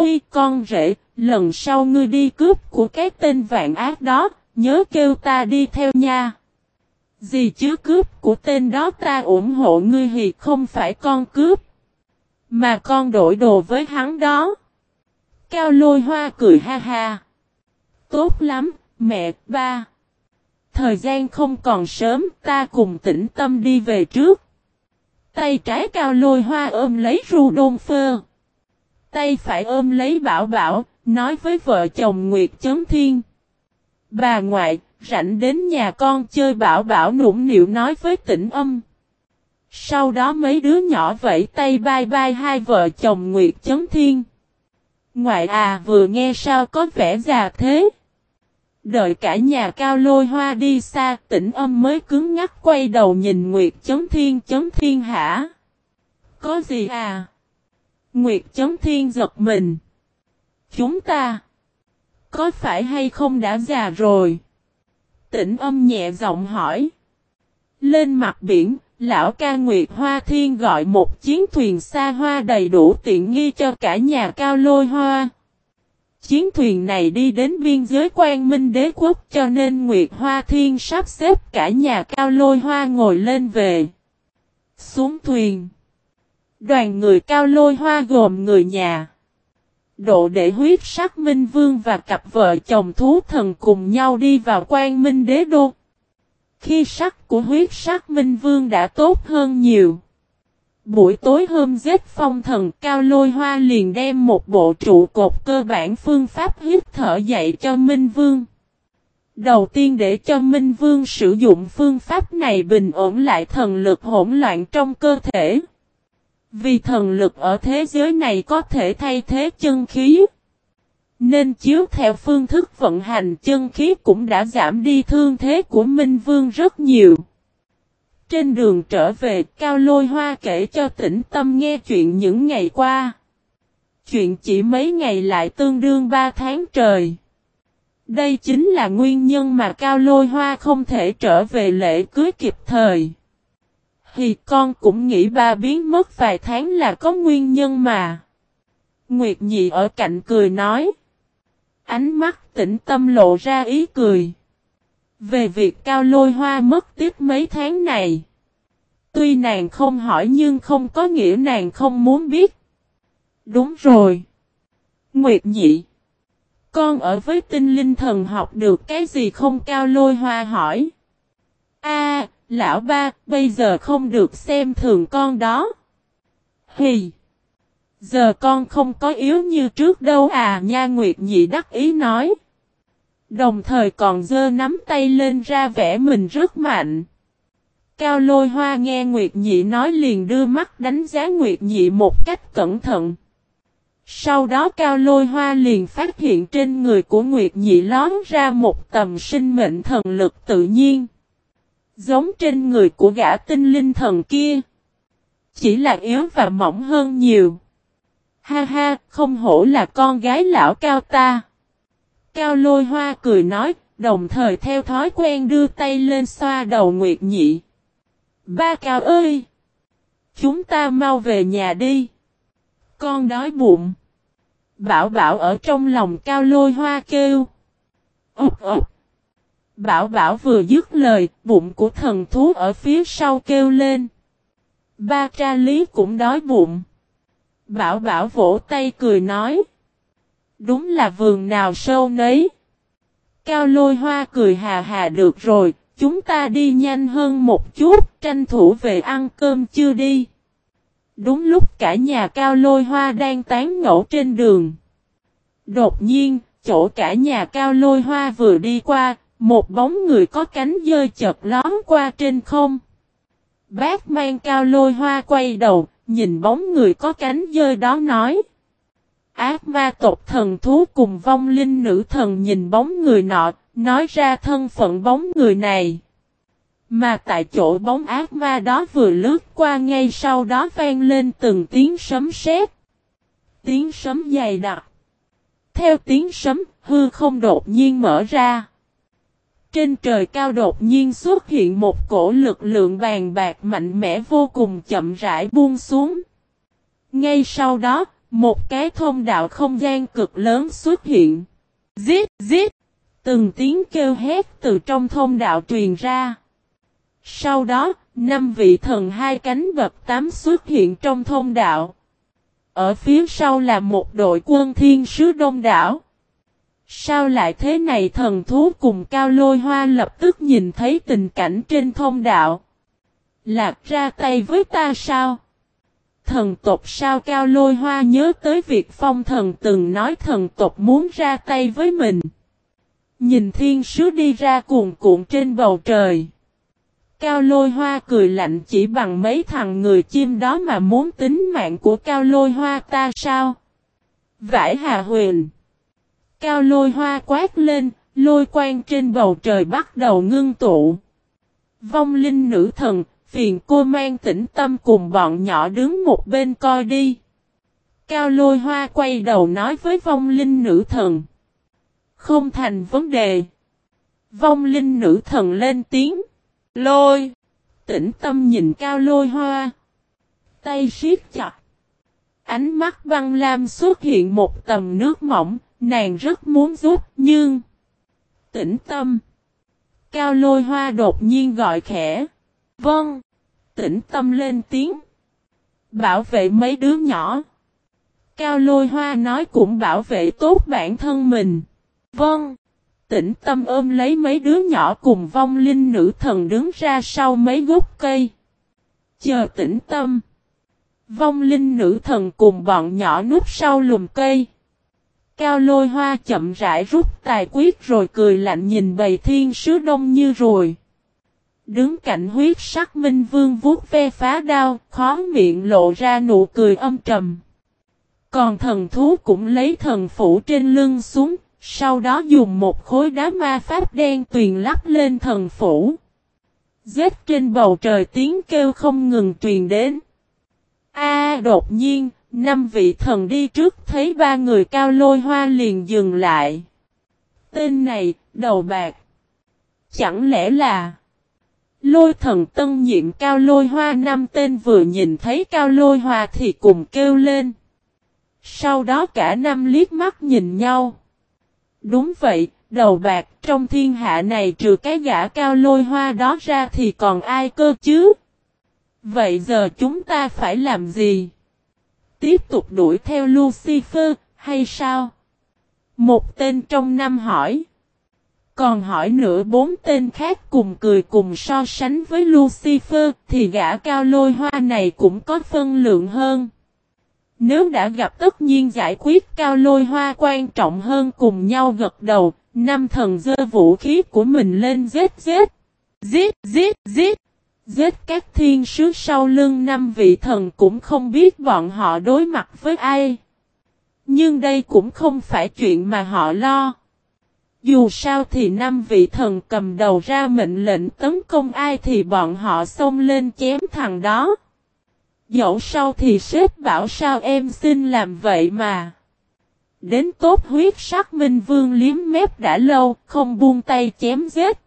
Uy con rể, lần sau ngươi đi cướp của cái tên vạn ác đó, nhớ kêu ta đi theo nha. Gì chứ cướp của tên đó ta ủng hộ ngươi thì không phải con cướp. Mà con đổi đồ với hắn đó. Cao lôi hoa cười ha ha. Tốt lắm, mẹ, ba. Thời gian không còn sớm, ta cùng tĩnh tâm đi về trước. Tay trái cao lôi hoa ôm lấy ru đôn phơ. Tay phải ôm lấy bảo bảo, nói với vợ chồng Nguyệt Chấn Thiên. Bà ngoại, rảnh đến nhà con chơi bảo bảo nũng nịu nói với tĩnh âm. Sau đó mấy đứa nhỏ vẫy tay bai bai hai vợ chồng Nguyệt Chấn Thiên. Ngoại à vừa nghe sao có vẻ già thế. Đợi cả nhà cao lôi hoa đi xa, tỉnh âm mới cứng ngắc quay đầu nhìn Nguyệt Chấn Thiên Chấn Thiên hả? Có gì à? Nguyệt Chấn Thiên giật mình. Chúng ta, có phải hay không đã già rồi? Tỉnh âm nhẹ giọng hỏi. Lên mặt biển, lão ca Nguyệt Hoa Thiên gọi một chiến thuyền xa hoa đầy đủ tiện nghi cho cả nhà cao lôi hoa. Chiến thuyền này đi đến biên giới quan minh đế quốc cho nên Nguyệt Hoa Thiên sắp xếp cả nhà cao lôi hoa ngồi lên về. Xuống thuyền. Đoàn người cao lôi hoa gồm người nhà. Độ để huyết sắc Minh Vương và cặp vợ chồng thú thần cùng nhau đi vào quan minh đế đô. Khi sắc của huyết sắc Minh Vương đã tốt hơn nhiều. Buổi tối hôm giết phong thần cao lôi hoa liền đem một bộ trụ cột cơ bản phương pháp hít thở dạy cho Minh Vương. Đầu tiên để cho Minh Vương sử dụng phương pháp này bình ổn lại thần lực hỗn loạn trong cơ thể. Vì thần lực ở thế giới này có thể thay thế chân khí. Nên chiếu theo phương thức vận hành chân khí cũng đã giảm đi thương thế của Minh Vương rất nhiều. Trên đường trở về, Cao Lôi Hoa kể cho tĩnh tâm nghe chuyện những ngày qua. Chuyện chỉ mấy ngày lại tương đương ba tháng trời. Đây chính là nguyên nhân mà Cao Lôi Hoa không thể trở về lễ cưới kịp thời. Thì con cũng nghĩ ba biến mất vài tháng là có nguyên nhân mà. Nguyệt Nhị ở cạnh cười nói. Ánh mắt tĩnh tâm lộ ra ý cười. Về việc cao lôi hoa mất tiếp mấy tháng này. Tuy nàng không hỏi nhưng không có nghĩa nàng không muốn biết. Đúng rồi. Nguyệt nhị. Con ở với tinh linh thần học được cái gì không cao lôi hoa hỏi. Lão ba, bây giờ không được xem thường con đó. Hì. Giờ con không có yếu như trước đâu à nha Nguyệt nhị đắc ý nói. Đồng thời còn dơ nắm tay lên ra vẻ mình rất mạnh. Cao lôi hoa nghe Nguyệt Nhị nói liền đưa mắt đánh giá Nguyệt Nhị một cách cẩn thận. Sau đó Cao lôi hoa liền phát hiện trên người của Nguyệt Nhị lón ra một tầm sinh mệnh thần lực tự nhiên. Giống trên người của gã tinh linh thần kia. Chỉ là yếu và mỏng hơn nhiều. Ha ha, không hổ là con gái lão cao ta. Cao lôi hoa cười nói, đồng thời theo thói quen đưa tay lên xoa đầu Nguyệt Nhị. Ba Cao ơi! Chúng ta mau về nhà đi. Con đói bụng. Bảo bảo ở trong lòng Cao lôi hoa kêu. Ốc ốc. Bảo bảo vừa dứt lời, bụng của thần thú ở phía sau kêu lên. Ba tra lý cũng đói bụng. Bảo bảo vỗ tay cười nói. Đúng là vườn nào sâu nấy. Cao lôi hoa cười hà hà được rồi, chúng ta đi nhanh hơn một chút, tranh thủ về ăn cơm chưa đi. Đúng lúc cả nhà cao lôi hoa đang tán ngẫu trên đường. Đột nhiên, chỗ cả nhà cao lôi hoa vừa đi qua, một bóng người có cánh dơi chợt lón qua trên không. Bác mang cao lôi hoa quay đầu, nhìn bóng người có cánh dơi đó nói. Ác ma tộc thần thú cùng vong linh nữ thần nhìn bóng người nọ, nói ra thân phận bóng người này. Mà tại chỗ bóng ác ma đó vừa lướt qua ngay sau đó vang lên từng tiếng sấm sét. Tiếng sấm dày đặc. Theo tiếng sấm, hư không đột nhiên mở ra. Trên trời cao đột nhiên xuất hiện một cổ lực lượng bàn bạc mạnh mẽ vô cùng chậm rãi buông xuống. Ngay sau đó, Một cái thông đạo không gian cực lớn xuất hiện. Giết, giết! Từng tiếng kêu hét từ trong thông đạo truyền ra. Sau đó, năm vị thần hai cánh bập tám xuất hiện trong thông đạo. Ở phía sau là một đội quân thiên sứ đông đảo. Sao lại thế này thần thú cùng cao lôi hoa lập tức nhìn thấy tình cảnh trên thông đạo. Lạc ra tay với ta sao? Thần tộc sao cao lôi hoa nhớ tới việc phong thần từng nói thần tộc muốn ra tay với mình. Nhìn thiên sứ đi ra cuồn cuộn trên bầu trời. Cao lôi hoa cười lạnh chỉ bằng mấy thằng người chim đó mà muốn tính mạng của cao lôi hoa ta sao? Vải hà huyền. Cao lôi hoa quát lên, lôi quang trên bầu trời bắt đầu ngưng tụ. Vong linh nữ thần, phiền cô mang tĩnh tâm cùng bọn nhỏ đứng một bên coi đi. Cao lôi hoa quay đầu nói với vong linh nữ thần. Không thành vấn đề. Vong linh nữ thần lên tiếng. Lôi. Tĩnh tâm nhìn cao lôi hoa. Tay siết chặt. Ánh mắt băng lam xuất hiện một tầm nước mỏng. Nàng rất muốn giúp, nhưng. Tĩnh tâm. Cao lôi hoa đột nhiên gọi khẽ. Vâng. Tĩnh tâm lên tiếng. Bảo vệ mấy đứa nhỏ. Cao lôi hoa nói cũng bảo vệ tốt bản thân mình. Vâng. Tĩnh tâm ôm lấy mấy đứa nhỏ cùng vong linh nữ thần đứng ra sau mấy gốc cây. Chờ tĩnh tâm. Vong linh nữ thần cùng bọn nhỏ núp sau lùm cây. Cao lôi hoa chậm rãi rút tài quyết rồi cười lạnh nhìn bầy thiên sứ đông như rồi. Đứng cạnh huyết sắc minh vương vuốt ve phá đao, khó miệng lộ ra nụ cười âm trầm. Còn thần thú cũng lấy thần phủ trên lưng xuống, sau đó dùng một khối đá ma pháp đen tuyền lắp lên thần phủ. Giết trên bầu trời tiếng kêu không ngừng truyền đến. A đột nhiên, năm vị thần đi trước thấy ba người cao lôi hoa liền dừng lại. Tên này, đầu bạc. Chẳng lẽ là... Lôi thần tân nhiệm cao lôi hoa năm tên vừa nhìn thấy cao lôi hoa thì cùng kêu lên. Sau đó cả năm liếc mắt nhìn nhau. Đúng vậy, đầu bạc trong thiên hạ này trừ cái gã cao lôi hoa đó ra thì còn ai cơ chứ? Vậy giờ chúng ta phải làm gì? Tiếp tục đuổi theo Lucifer, hay sao? Một tên trong năm hỏi. Còn hỏi nữa bốn tên khác cùng cười cùng so sánh với Lucifer thì gã cao lôi hoa này cũng có phân lượng hơn. Nếu đã gặp tất nhiên giải quyết cao lôi hoa quan trọng hơn cùng nhau gật đầu, năm thần dơ vũ khí của mình lên giết giết. Giết, giết, giết. Giết các thiên sứ sau lưng năm vị thần cũng không biết bọn họ đối mặt với ai. Nhưng đây cũng không phải chuyện mà họ lo. Dù sao thì năm vị thần cầm đầu ra mệnh lệnh tấn công ai thì bọn họ xông lên chém thằng đó. Dẫu sau thì sếp bảo sao em xin làm vậy mà. Đến tốt huyết sắc minh vương liếm mép đã lâu, không buông tay chém giết.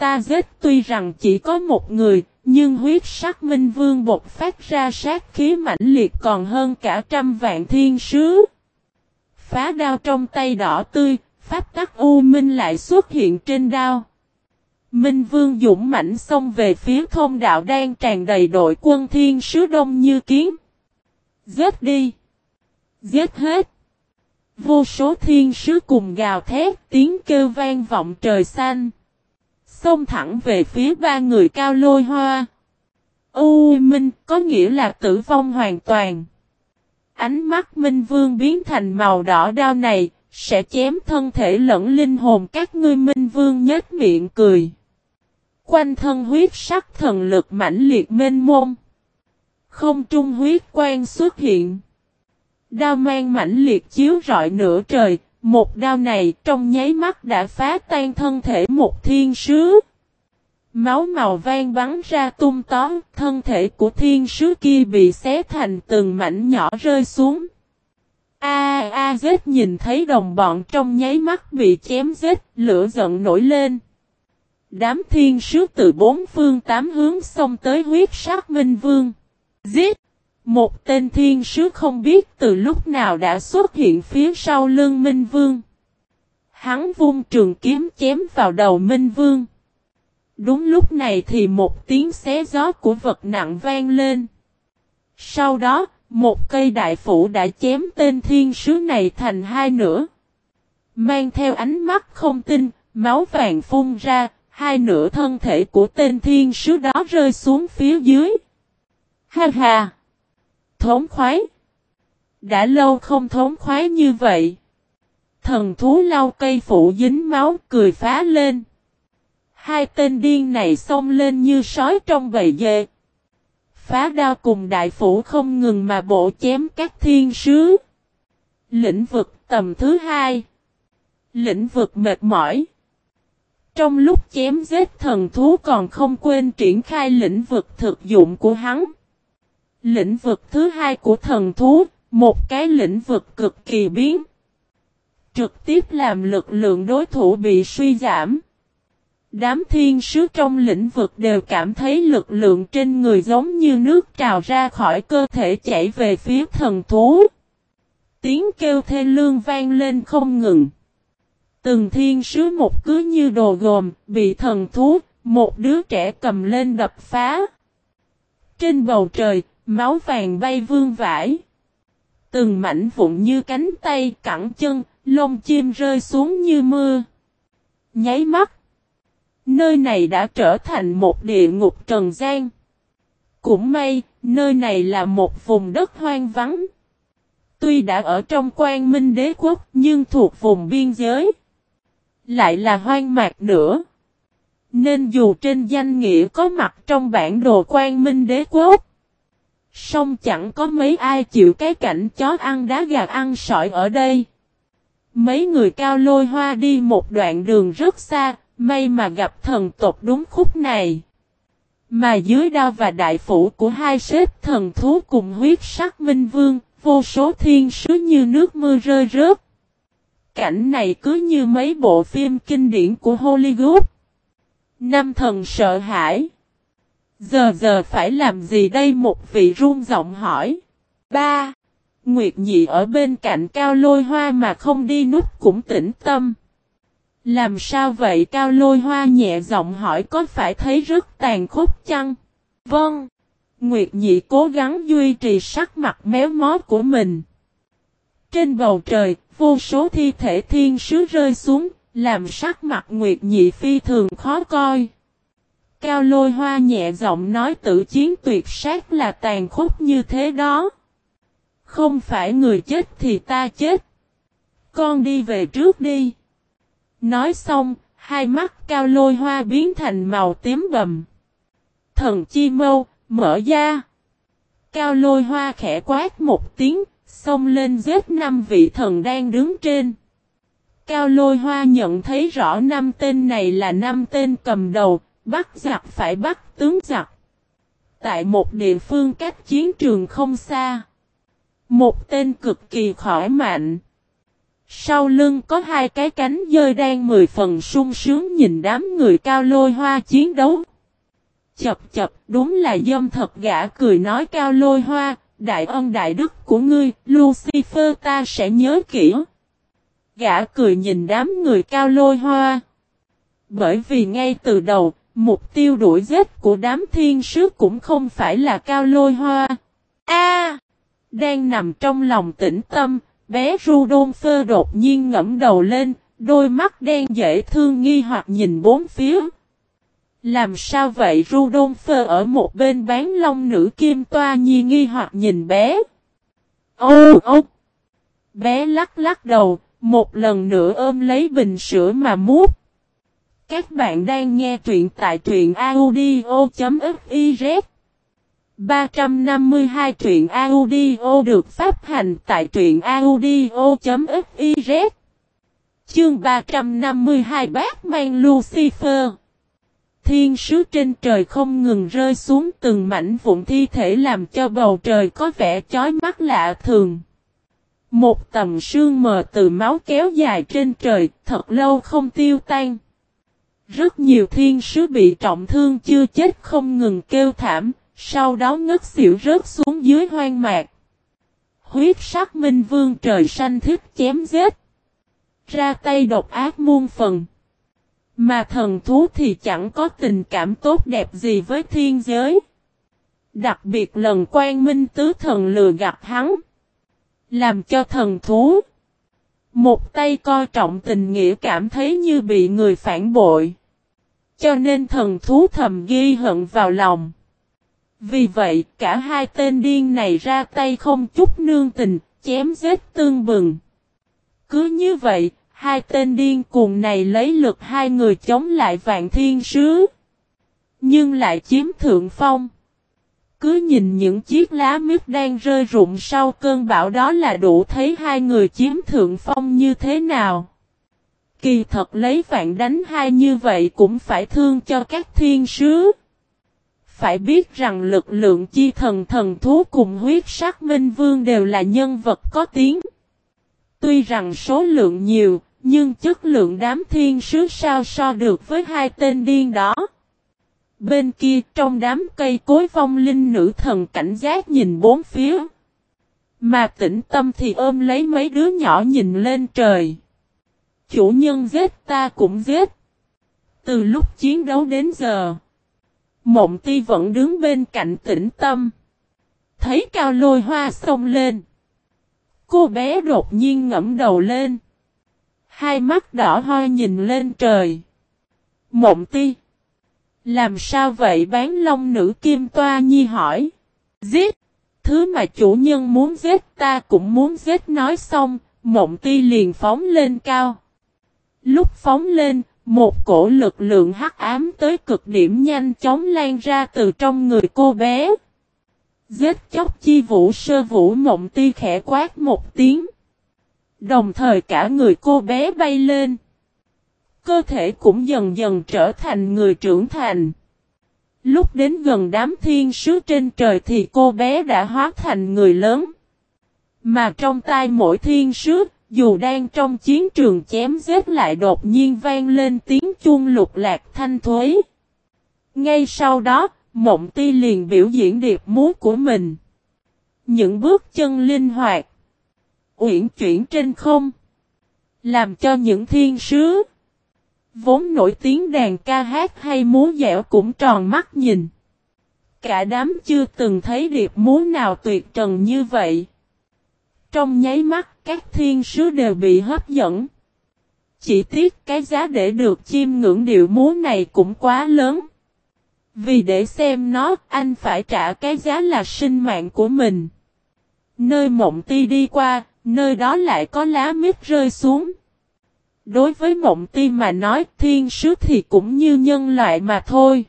Ta giết tuy rằng chỉ có một người, nhưng huyết sắc minh vương bột phát ra sát khí mãnh liệt còn hơn cả trăm vạn thiên sứ. Phá đao trong tay đỏ tươi, pháp tắc u minh lại xuất hiện trên đao. Minh Vương dũng mãnh xông về phía thôn đạo đang tràn đầy đội quân thiên sứ đông như kiến. Giết đi! Giết hết! Vô số thiên sứ cùng gào thét tiếng kêu vang vọng trời xanh. Xông thẳng về phía ba người cao lôi hoa. U Minh có nghĩa là tử vong hoàn toàn. Ánh mắt Minh Vương biến thành màu đỏ đao này, sẽ chém thân thể lẫn linh hồn các ngươi Minh Vương nhếch miệng cười. Quanh thân huyết sắc thần lực mãnh liệt mênh mông. Không trung huyết quang xuất hiện. Đao mang mãnh liệt chiếu rọi nửa trời, một đao này trong nháy mắt đã phá tan thân thể một thiên sứ. Máu màu vang bắn ra tung tóm, thân thể của thiên sứ kia bị xé thành từng mảnh nhỏ rơi xuống. A a à, nhìn thấy đồng bọn trong nháy mắt bị chém giết, lửa giận nổi lên. Đám thiên sứ từ bốn phương tám hướng xông tới huyết sát minh vương. Giết! Một tên thiên sứ không biết từ lúc nào đã xuất hiện phía sau lưng Minh Vương. Hắn vung trường kiếm chém vào đầu Minh Vương. Đúng lúc này thì một tiếng xé gió của vật nặng vang lên. Sau đó, một cây đại phủ đã chém tên thiên sứ này thành hai nửa. Mang theo ánh mắt không tin, máu vàng phun ra, hai nửa thân thể của tên thiên sứ đó rơi xuống phía dưới. Ha ha! Thốn khoái! Đã lâu không thốn khoái như vậy. Thần thú lau cây phụ dính máu cười phá lên. Hai tên điên này xông lên như sói trong bầy dê. Phá đao cùng đại phủ không ngừng mà bộ chém các thiên sứ. Lĩnh vực tầm thứ hai. Lĩnh vực mệt mỏi. Trong lúc chém giết thần thú còn không quên triển khai lĩnh vực thực dụng của hắn. Lĩnh vực thứ hai của thần thú, một cái lĩnh vực cực kỳ biến. Trực tiếp làm lực lượng đối thủ bị suy giảm. Đám thiên sứ trong lĩnh vực đều cảm thấy lực lượng trên người giống như nước trào ra khỏi cơ thể chảy về phía thần thú. Tiếng kêu thê lương vang lên không ngừng. Từng thiên sứ một cứ như đồ gồm, bị thần thú, một đứa trẻ cầm lên đập phá. Trên bầu trời, máu vàng bay vương vãi. Từng mảnh vụn như cánh tay, cẳng chân, lông chim rơi xuống như mưa. Nháy mắt. Nơi này đã trở thành một địa ngục trần gian. Cũng may, nơi này là một vùng đất hoang vắng. Tuy đã ở trong quan minh đế quốc nhưng thuộc vùng biên giới. Lại là hoang mạc nữa. Nên dù trên danh nghĩa có mặt trong bản đồ quan minh đế quốc. Song chẳng có mấy ai chịu cái cảnh chó ăn đá gà ăn sỏi ở đây. Mấy người cao lôi hoa đi một đoạn đường rất xa, may mà gặp thần tộc đúng khúc này. Mà dưới đao và đại phủ của hai xếp thần thú cùng huyết sắc minh vương, vô số thiên sứ như nước mưa rơi rớt. Cảnh này cứ như mấy bộ phim kinh điển của Hollywood. Năm thần sợ hãi. Giờ giờ phải làm gì đây một vị run giọng hỏi. Ba. Nguyệt nhị ở bên cạnh cao lôi hoa mà không đi nút cũng tĩnh tâm. Làm sao vậy cao lôi hoa nhẹ giọng hỏi có phải thấy rất tàn khốc chăng? Vâng. Nguyệt nhị cố gắng duy trì sắc mặt méo mó của mình. Trên bầu trời, vô số thi thể thiên sứ rơi xuống, làm sắc mặt Nguyệt nhị phi thường khó coi. Cao lôi hoa nhẹ giọng nói tự chiến tuyệt sát là tàn khốc như thế đó. Không phải người chết thì ta chết. Con đi về trước đi. Nói xong, hai mắt cao lôi hoa biến thành màu tím bầm. Thần chi mâu, mở ra. Cao lôi hoa khẽ quát một tiếng, xông lên giết năm vị thần đang đứng trên. Cao lôi hoa nhận thấy rõ năm tên này là năm tên cầm đầu, bắt giặc phải bắt tướng giặc. Tại một địa phương cách chiến trường không xa. Một tên cực kỳ khỏi mạnh. Sau lưng có hai cái cánh dơi đang mười phần sung sướng nhìn đám người cao lôi hoa chiến đấu. Chập chập, đúng là dâm thật gã cười nói cao lôi hoa, đại ân đại đức của ngươi, Lucifer ta sẽ nhớ kỹ. Gã cười nhìn đám người cao lôi hoa. Bởi vì ngay từ đầu, mục tiêu đuổi giết của đám thiên sứ cũng không phải là cao lôi hoa. A Đang nằm trong lòng tĩnh tâm, Bé Rudolph đột nhiên ngẫm đầu lên, đôi mắt đen dễ thương nghi hoặc nhìn bốn phía. Làm sao vậy Rudolph ở một bên bán long nữ kim toa nhi nghi hoặc nhìn bé. Ô ô! Bé lắc lắc đầu, một lần nữa ôm lấy bình sữa mà mút. Các bạn đang nghe truyện tại truyện audio.fiz 352 truyện audio được phát hành tại truyện audio.fiz Chương 352 bác mang Lucifer Thiên sứ trên trời không ngừng rơi xuống từng mảnh vụn thi thể làm cho bầu trời có vẻ chói mắt lạ thường. Một tầng sương mờ từ máu kéo dài trên trời thật lâu không tiêu tan. Rất nhiều thiên sứ bị trọng thương chưa chết không ngừng kêu thảm, Sau đó ngất xỉu rớt xuống dưới hoang mạc. Huyết sắc minh vương trời xanh thức chém giết. Ra tay độc ác muôn phần. Mà thần thú thì chẳng có tình cảm tốt đẹp gì với thiên giới. Đặc biệt lần quan minh tứ thần lừa gặp hắn. Làm cho thần thú. Một tay coi trọng tình nghĩa cảm thấy như bị người phản bội. Cho nên thần thú thầm ghi hận vào lòng. Vì vậy cả hai tên điên này ra tay không chút nương tình, chém giết tương bừng. Cứ như vậy, hai tên điên cuồng này lấy lực hai người chống lại vạn thiên sứ. Nhưng lại chiếm thượng phong. Cứ nhìn những chiếc lá mít đang rơi rụng sau cơn bão đó là đủ thấy hai người chiếm thượng phong như thế nào. Kỳ thật lấy vạn đánh hai như vậy cũng phải thương cho các thiên sứ. Phải biết rằng lực lượng chi thần thần thú cùng huyết sắc minh vương đều là nhân vật có tiếng. Tuy rằng số lượng nhiều, nhưng chất lượng đám thiên sứ sao so được với hai tên điên đó. Bên kia trong đám cây cối vong linh nữ thần cảnh giác nhìn bốn phía. Mà tĩnh tâm thì ôm lấy mấy đứa nhỏ nhìn lên trời. Chủ nhân giết ta cũng giết. Từ lúc chiến đấu đến giờ. Mộng ti vẫn đứng bên cạnh tĩnh tâm. Thấy cao lôi hoa xông lên. Cô bé đột nhiên ngẫm đầu lên. Hai mắt đỏ hoe nhìn lên trời. Mộng ti. Làm sao vậy bán long nữ kim toa nhi hỏi. Giết. Thứ mà chủ nhân muốn giết ta cũng muốn giết nói xong. Mộng ti liền phóng lên cao. Lúc phóng lên, một cổ lực lượng hắc ám tới cực điểm nhanh chóng lan ra từ trong người cô bé. Giết chóc chi vũ sơ vũ mộng ti khẽ quát một tiếng. Đồng thời cả người cô bé bay lên. Cơ thể cũng dần dần trở thành người trưởng thành. Lúc đến gần đám thiên sứ trên trời thì cô bé đã hóa thành người lớn. Mà trong tay mỗi thiên sứ, dù đang trong chiến trường chém giết lại đột nhiên vang lên tiếng chuông lục lạc thanh thuế. Ngay sau đó, Mộng Ti liền biểu diễn điệp múa của mình. Những bước chân linh hoạt, uyển chuyển trên không, làm cho những thiên sứ vốn nổi tiếng đàn ca hát hay múa dẻo cũng tròn mắt nhìn. Cả đám chưa từng thấy điệp múa nào tuyệt trần như vậy. Trong nháy mắt, các thiên sứ đều bị hấp dẫn. Chỉ tiếc cái giá để được chiêm ngưỡng điệu múa này cũng quá lớn. Vì để xem nó, anh phải trả cái giá là sinh mạng của mình. Nơi mộng ti đi qua, nơi đó lại có lá mít rơi xuống. Đối với mộng ti mà nói thiên sứ thì cũng như nhân loại mà thôi.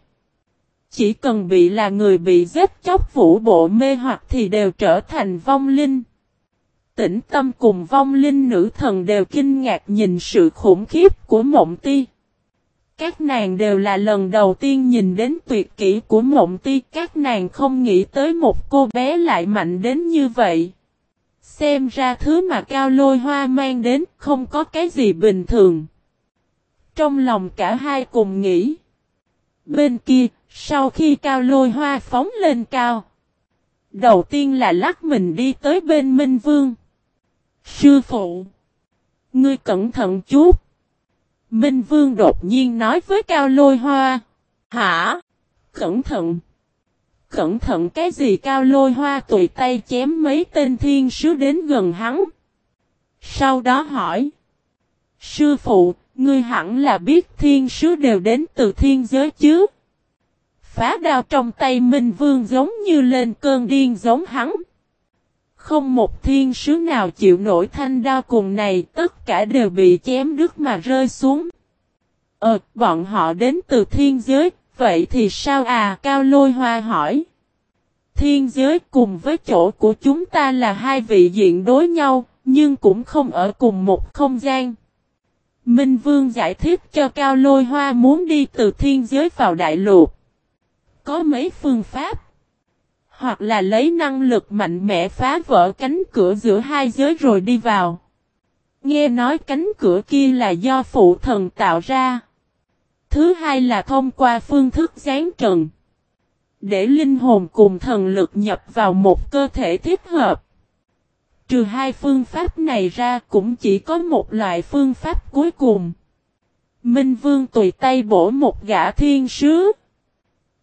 Chỉ cần bị là người bị giết chóc vũ bộ mê hoặc thì đều trở thành vong linh tĩnh tâm cùng vong linh nữ thần đều kinh ngạc nhìn sự khủng khiếp của mộng ti. Các nàng đều là lần đầu tiên nhìn đến tuyệt kỹ của mộng ti. Các nàng không nghĩ tới một cô bé lại mạnh đến như vậy. Xem ra thứ mà cao lôi hoa mang đến không có cái gì bình thường. Trong lòng cả hai cùng nghĩ. Bên kia, sau khi cao lôi hoa phóng lên cao. Đầu tiên là lắc mình đi tới bên Minh Vương. Sư phụ. Ngươi cẩn thận chút. Minh Vương đột nhiên nói với Cao Lôi Hoa. Hả? Cẩn thận. Cẩn thận cái gì Cao Lôi Hoa tùy tay chém mấy tên thiên sứ đến gần hắn. Sau đó hỏi. Sư phụ, ngươi hẳn là biết thiên sứ đều đến từ thiên giới chứ? Phá đao trong tay Minh Vương giống như lên cơn điên giống hắn. Không một thiên sứ nào chịu nổi thanh đao cùng này, tất cả đều bị chém đứt mà rơi xuống. Ờ, bọn họ đến từ thiên giới, vậy thì sao à? Cao lôi hoa hỏi. Thiên giới cùng với chỗ của chúng ta là hai vị diện đối nhau, nhưng cũng không ở cùng một không gian. Minh Vương giải thích cho Cao Lôi Hoa muốn đi từ thiên giới vào đại lục. Có mấy phương pháp hoặc là lấy năng lực mạnh mẽ phá vỡ cánh cửa giữa hai giới rồi đi vào. Nghe nói cánh cửa kia là do phụ thần tạo ra. Thứ hai là thông qua phương thức gián trần. Để linh hồn cùng thần lực nhập vào một cơ thể thích hợp. Trừ hai phương pháp này ra cũng chỉ có một loại phương pháp cuối cùng. Minh Vương tùy tay bổ một gã thiên sứ.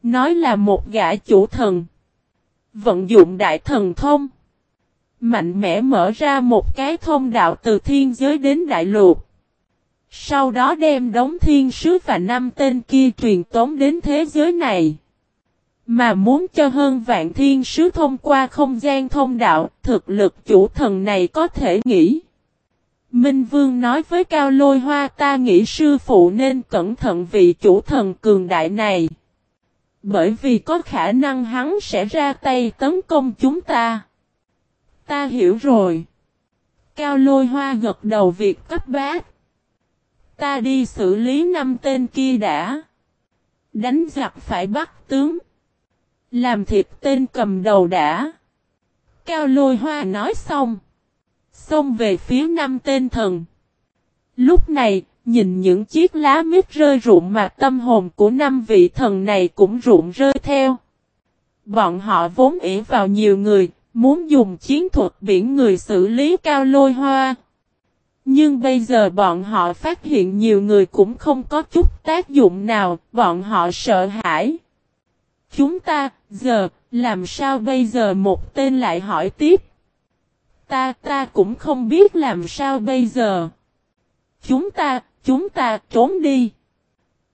Nói là một gã chủ thần. Vận dụng đại thần thông. Mạnh mẽ mở ra một cái thông đạo từ thiên giới đến đại lục. Sau đó đem đống thiên sứ và năm tên kia truyền tống đến thế giới này. Mà muốn cho hơn vạn thiên sứ thông qua không gian thông đạo, thực lực chủ thần này có thể nghĩ. Minh Vương nói với Cao Lôi Hoa ta nghĩ sư phụ nên cẩn thận vị chủ thần cường đại này. Bởi vì có khả năng hắn sẽ ra tay tấn công chúng ta. Ta hiểu rồi. Cao Lôi Hoa gật đầu việc cấp bát. Ta đi xử lý năm tên kia đã. Đánh giặc phải bắt tướng. Làm thịt tên cầm đầu đã. Cao lôi hoa nói xong. Xông về phía năm tên thần. Lúc này, nhìn những chiếc lá mít rơi rụng mà tâm hồn của năm vị thần này cũng rụng rơi theo. Bọn họ vốn ỉ vào nhiều người, muốn dùng chiến thuật biển người xử lý cao lôi hoa. Nhưng bây giờ bọn họ phát hiện nhiều người cũng không có chút tác dụng nào, bọn họ sợ hãi. Chúng ta, giờ, làm sao bây giờ một tên lại hỏi tiếp? Ta, ta cũng không biết làm sao bây giờ. Chúng ta, chúng ta trốn đi.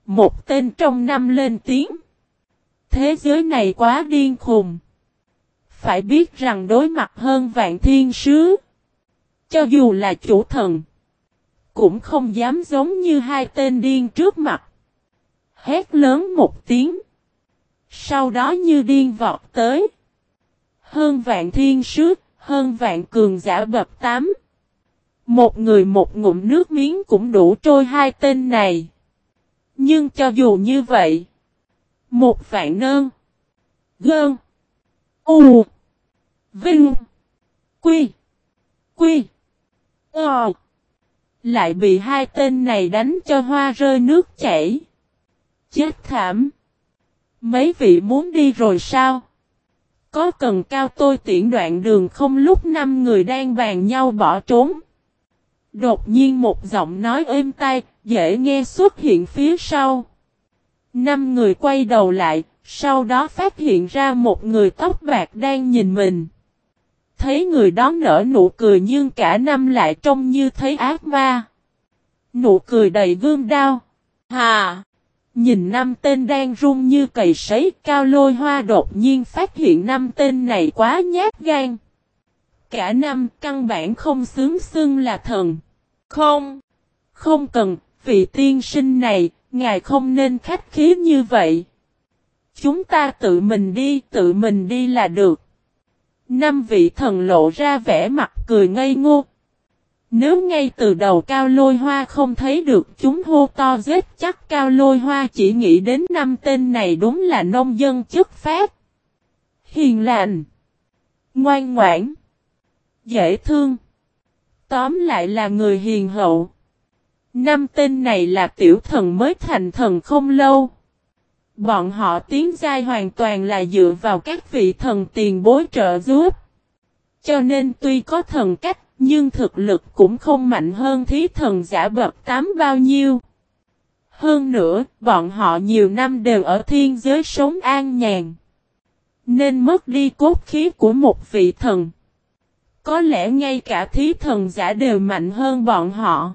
Một tên trong năm lên tiếng. Thế giới này quá điên khùng. Phải biết rằng đối mặt hơn vạn thiên sứ. Cho dù là chủ thần. Cũng không dám giống như hai tên điên trước mặt. Hét lớn một tiếng. Sau đó như điên vọt tới. Hơn vạn thiên sứ, hơn vạn cường giả bập tám. Một người một ngụm nước miếng cũng đủ trôi hai tên này. Nhưng cho dù như vậy. Một vạn nơn. Gơn. U. Vinh. Quy. Quy. Ờ. Lại bị hai tên này đánh cho hoa rơi nước chảy. Chết thảm. Mấy vị muốn đi rồi sao? Có cần cao tôi tiễn đoạn đường không lúc năm người đang bàn nhau bỏ trốn? Đột nhiên một giọng nói êm tai, dễ nghe xuất hiện phía sau. Năm người quay đầu lại, sau đó phát hiện ra một người tóc bạc đang nhìn mình. Thấy người đó nở nụ cười nhưng cả năm lại trông như thấy ác ma. Nụ cười đầy gương đau. Hà! Nhìn năm tên đang run như cầy sấy cao lôi hoa đột nhiên phát hiện năm tên này quá nhát gan. Cả năm căn bản không xứng xưng là thần. Không, không cần, vị tiên sinh này, ngài không nên khách khí như vậy. Chúng ta tự mình đi, tự mình đi là được. Năm vị thần lộ ra vẻ mặt cười ngây ngô, nếu ngay từ đầu cao lôi hoa không thấy được chúng hô to giết chắc cao lôi hoa chỉ nghĩ đến năm tên này đúng là nông dân chức phép, Hiền lành. Ngoan ngoãn. Dễ thương. Tóm lại là người hiền hậu. Năm tên này là tiểu thần mới thành thần không lâu. Bọn họ tiến giai hoàn toàn là dựa vào các vị thần tiền bối trợ giúp. Cho nên tuy có thần cách nhưng thực lực cũng không mạnh hơn thí thần giả bậc tám bao nhiêu. Hơn nữa, bọn họ nhiều năm đều ở thiên giới sống an nhàn. Nên mất đi cốt khí của một vị thần. Có lẽ ngay cả thí thần giả đều mạnh hơn bọn họ.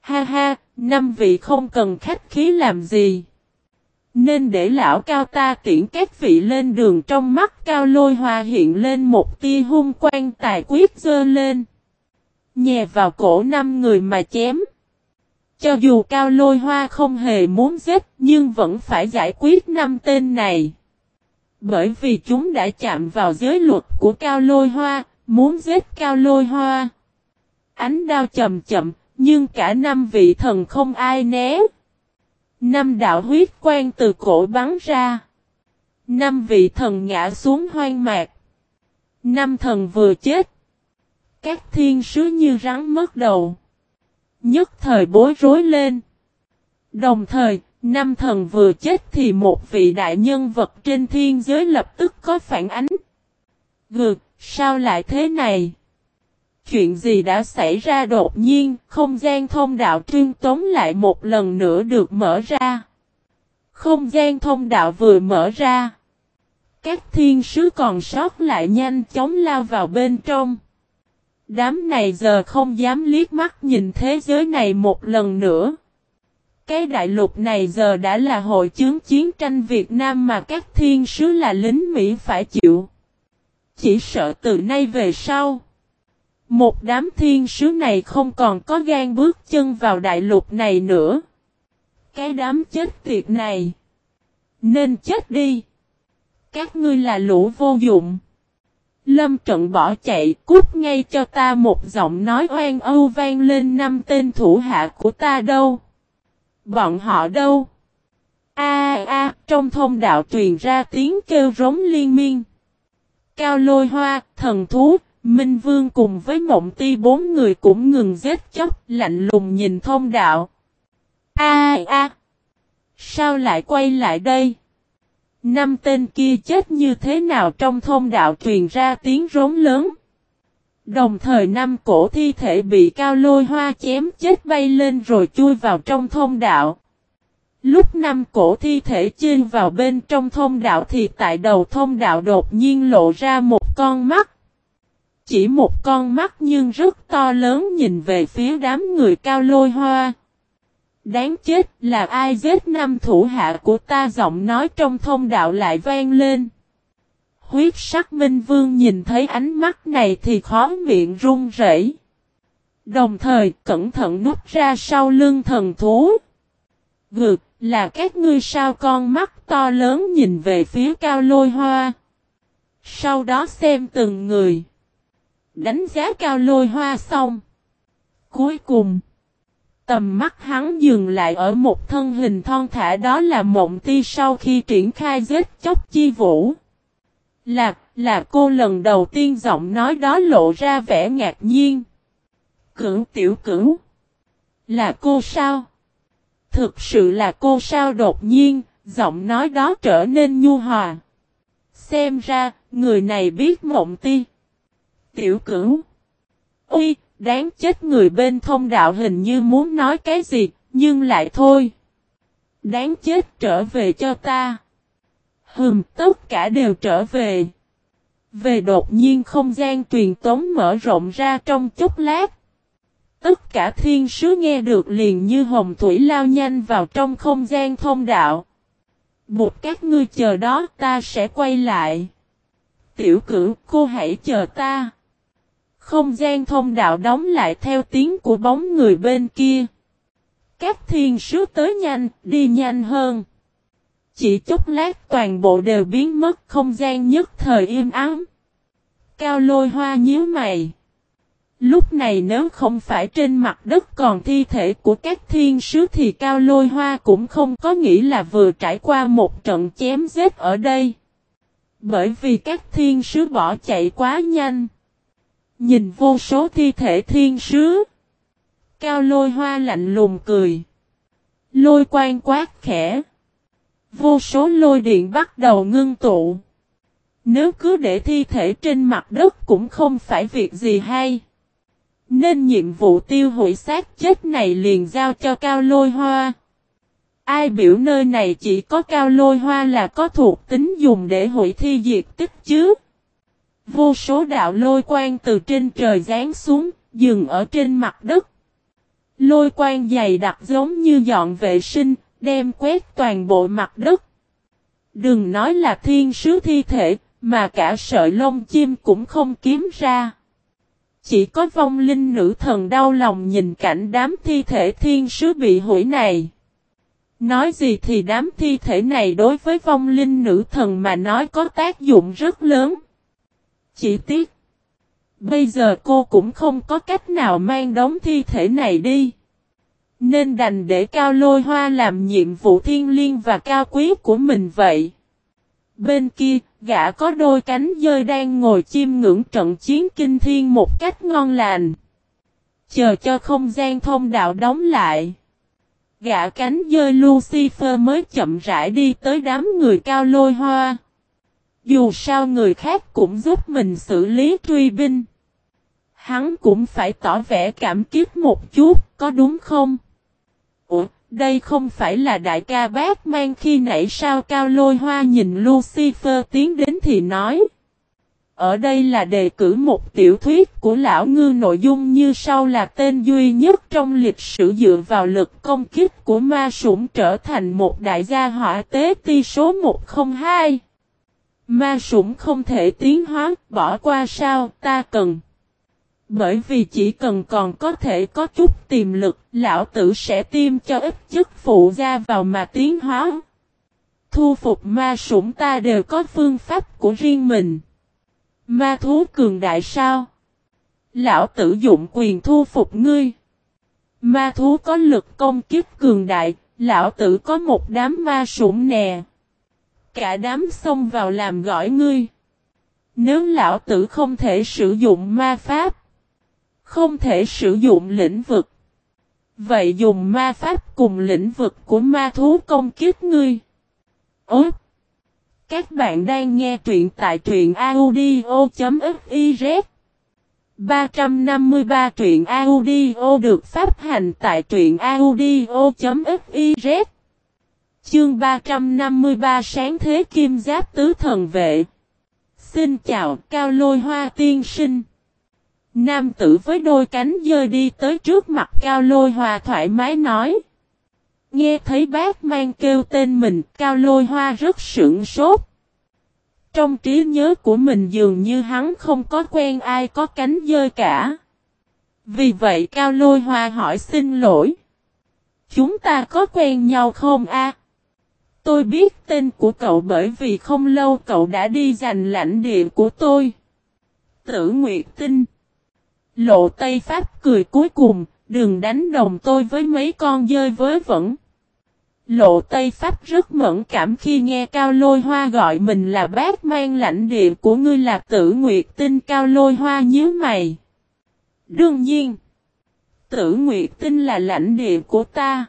Ha ha, năm vị không cần khách khí làm gì. Nên để lão cao ta tiễn các vị lên đường trong mắt cao lôi hoa hiện lên một tia hung quan tài quyết dơ lên. Nhè vào cổ năm người mà chém. Cho dù cao lôi hoa không hề muốn giết nhưng vẫn phải giải quyết năm tên này. Bởi vì chúng đã chạm vào giới luật của cao lôi hoa, muốn giết cao lôi hoa. Ánh đao chậm chậm, nhưng cả năm vị thần không ai né. Năm đạo huyết quang từ cổ bắn ra. Năm vị thần ngã xuống hoang mạc. Năm thần vừa chết. Các thiên sứ như rắn mất đầu. Nhất thời bối rối lên. Đồng thời, Năm thần vừa chết thì một vị đại nhân vật trên thiên giới lập tức có phản ánh. Gượt, sao lại thế này? Chuyện gì đã xảy ra đột nhiên, không gian thông đạo trương tống lại một lần nữa được mở ra. Không gian thông đạo vừa mở ra. Các thiên sứ còn sót lại nhanh chóng lao vào bên trong. Đám này giờ không dám liếc mắt nhìn thế giới này một lần nữa. Cái đại lục này giờ đã là hội chứng chiến tranh Việt Nam mà các thiên sứ là lính Mỹ phải chịu. Chỉ sợ từ nay về sau. Một đám thiên sứ này không còn có gan bước chân vào đại lục này nữa. Cái đám chết tiệt này. Nên chết đi. Các ngươi là lũ vô dụng. Lâm trận bỏ chạy, cút ngay cho ta một giọng nói oan âu vang lên năm tên thủ hạ của ta đâu. Bọn họ đâu? A a, trong thông đạo truyền ra tiếng kêu rống liên miên. Cao lôi hoa, thần thú, Minh Vương cùng với mộng ti bốn người cũng ngừng giết chóc, lạnh lùng nhìn thông đạo. A a Sao lại quay lại đây? Năm tên kia chết như thế nào trong thông đạo truyền ra tiếng rống lớn. Đồng thời năm cổ thi thể bị cao lôi hoa chém chết bay lên rồi chui vào trong thông đạo. Lúc năm cổ thi thể chên vào bên trong thông đạo thì tại đầu thông đạo đột nhiên lộ ra một con mắt. Chỉ một con mắt nhưng rất to lớn nhìn về phía đám người cao lôi hoa. Đáng chết, là ai giết năm thủ hạ của ta giọng nói trong thông đạo lại vang lên. Huyết sắc minh vương nhìn thấy ánh mắt này thì khó miệng run rẩy. Đồng thời, cẩn thận nút ra sau lưng thần thú. Gực, là các ngươi sao con mắt to lớn nhìn về phía cao lôi hoa. Sau đó xem từng người. Đánh giá cao lôi hoa xong. Cuối cùng. Tầm mắt hắn dừng lại ở một thân hình thon thả đó là mộng ti sau khi triển khai giết chóc chi vũ. Là, là cô lần đầu tiên giọng nói đó lộ ra vẻ ngạc nhiên. Cửu tiểu cửu. Là cô sao? Thực sự là cô sao đột nhiên, giọng nói đó trở nên nhu hòa. Xem ra, người này biết mộng ti. Tiểu cửu. Ui, đáng chết người bên thông đạo hình như muốn nói cái gì, nhưng lại thôi. Đáng chết trở về cho ta. Hừm, tất cả đều trở về. Về đột nhiên không gian truyền tống mở rộng ra trong chốc lát. Tất cả thiên sứ nghe được liền như hồng thủy lao nhanh vào trong không gian thông đạo. Một các ngươi chờ đó ta sẽ quay lại. Tiểu cử cô hãy chờ ta. Không gian thông đạo đóng lại theo tiếng của bóng người bên kia. Các thiên sứ tới nhanh, đi nhanh hơn. Chỉ chút lát toàn bộ đều biến mất không gian nhất thời im ắng. Cao lôi hoa nhíu mày. Lúc này nếu không phải trên mặt đất còn thi thể của các thiên sứ thì cao lôi hoa cũng không có nghĩ là vừa trải qua một trận chém giết ở đây. Bởi vì các thiên sứ bỏ chạy quá nhanh. Nhìn vô số thi thể thiên sứ. Cao lôi hoa lạnh lùng cười. Lôi quan quát khẽ. Vô số lôi điện bắt đầu ngưng tụ. Nếu cứ để thi thể trên mặt đất cũng không phải việc gì hay. Nên nhiệm vụ tiêu hủy xác chết này liền giao cho cao lôi hoa. Ai biểu nơi này chỉ có cao lôi hoa là có thuộc tính dùng để hủy thi diệt tích chứ. Vô số đạo lôi quang từ trên trời giáng xuống, dừng ở trên mặt đất. Lôi quang dày đặc giống như dọn vệ sinh, đem quét toàn bộ mặt đất. Đừng nói là thiên sứ thi thể, mà cả sợi lông chim cũng không kiếm ra. Chỉ có vong linh nữ thần đau lòng nhìn cảnh đám thi thể thiên sứ bị hủy này. Nói gì thì đám thi thể này đối với vong linh nữ thần mà nói có tác dụng rất lớn. Chỉ tiếc. Bây giờ cô cũng không có cách nào mang đống thi thể này đi. Nên đành để Cao Lôi Hoa làm nhiệm vụ thiên liêng và cao quý của mình vậy. Bên kia, gã có đôi cánh dơi đang ngồi chiêm ngưỡng trận chiến kinh thiên một cách ngon lành. Chờ cho không gian thông đạo đóng lại. Gã cánh dơi Lucifer mới chậm rãi đi tới đám người cao lôi hoa. Dù sao người khác cũng giúp mình xử lý truy binh. Hắn cũng phải tỏ vẻ cảm kích một chút, có đúng không? Đây không phải là đại ca bác mang khi nãy sao cao lôi hoa nhìn Lucifer tiến đến thì nói. Ở đây là đề cử một tiểu thuyết của lão ngư nội dung như sau là tên duy nhất trong lịch sử dựa vào lực công kích của ma sủng trở thành một đại gia hỏa tế ti số 102. Ma sủng không thể tiến hóa, bỏ qua sao, ta cần. Bởi vì chỉ cần còn có thể có chút tiềm lực, lão tử sẽ tiêm cho ít chức phụ ra vào mà tiến hóa. Thu phục ma sủng ta đều có phương pháp của riêng mình. Ma thú cường đại sao? Lão tử dụng quyền thu phục ngươi. Ma thú có lực công kiếp cường đại, lão tử có một đám ma sủng nè. Cả đám xông vào làm gỏi ngươi. Nếu lão tử không thể sử dụng ma pháp, không thể sử dụng lĩnh vực, vậy dùng ma pháp cùng lĩnh vực của ma thú công kiếp ngươi. Ốt! Các bạn đang nghe truyện tại truyện audio.fiz 353 truyện audio được phát hành tại truyện audio.fiz Chương 353 sáng thế kim giáp tứ thần vệ Xin chào cao lôi hoa tiên sinh Nam tử với đôi cánh dơi đi tới trước mặt cao lôi hoa thoải mái nói Nghe thấy bác mang kêu tên mình, cao lôi hoa rất sững sốt. Trong trí nhớ của mình dường như hắn không có quen ai có cánh dơi cả. Vì vậy cao lôi hoa hỏi xin lỗi. Chúng ta có quen nhau không a? Tôi biết tên của cậu bởi vì không lâu cậu đã đi giành lãnh địa của tôi. Tử Nguyệt Tinh Lộ Tây Pháp cười cuối cùng, đừng đánh đồng tôi với mấy con dơi với vẫn. Lộ Tây Pháp rất mẫn cảm khi nghe Cao Lôi Hoa gọi mình là bác mang lãnh địa của ngươi là tử Nguyệt Tinh Cao Lôi Hoa nhớ mày. Đương nhiên, tử Nguyệt Tinh là lãnh địa của ta.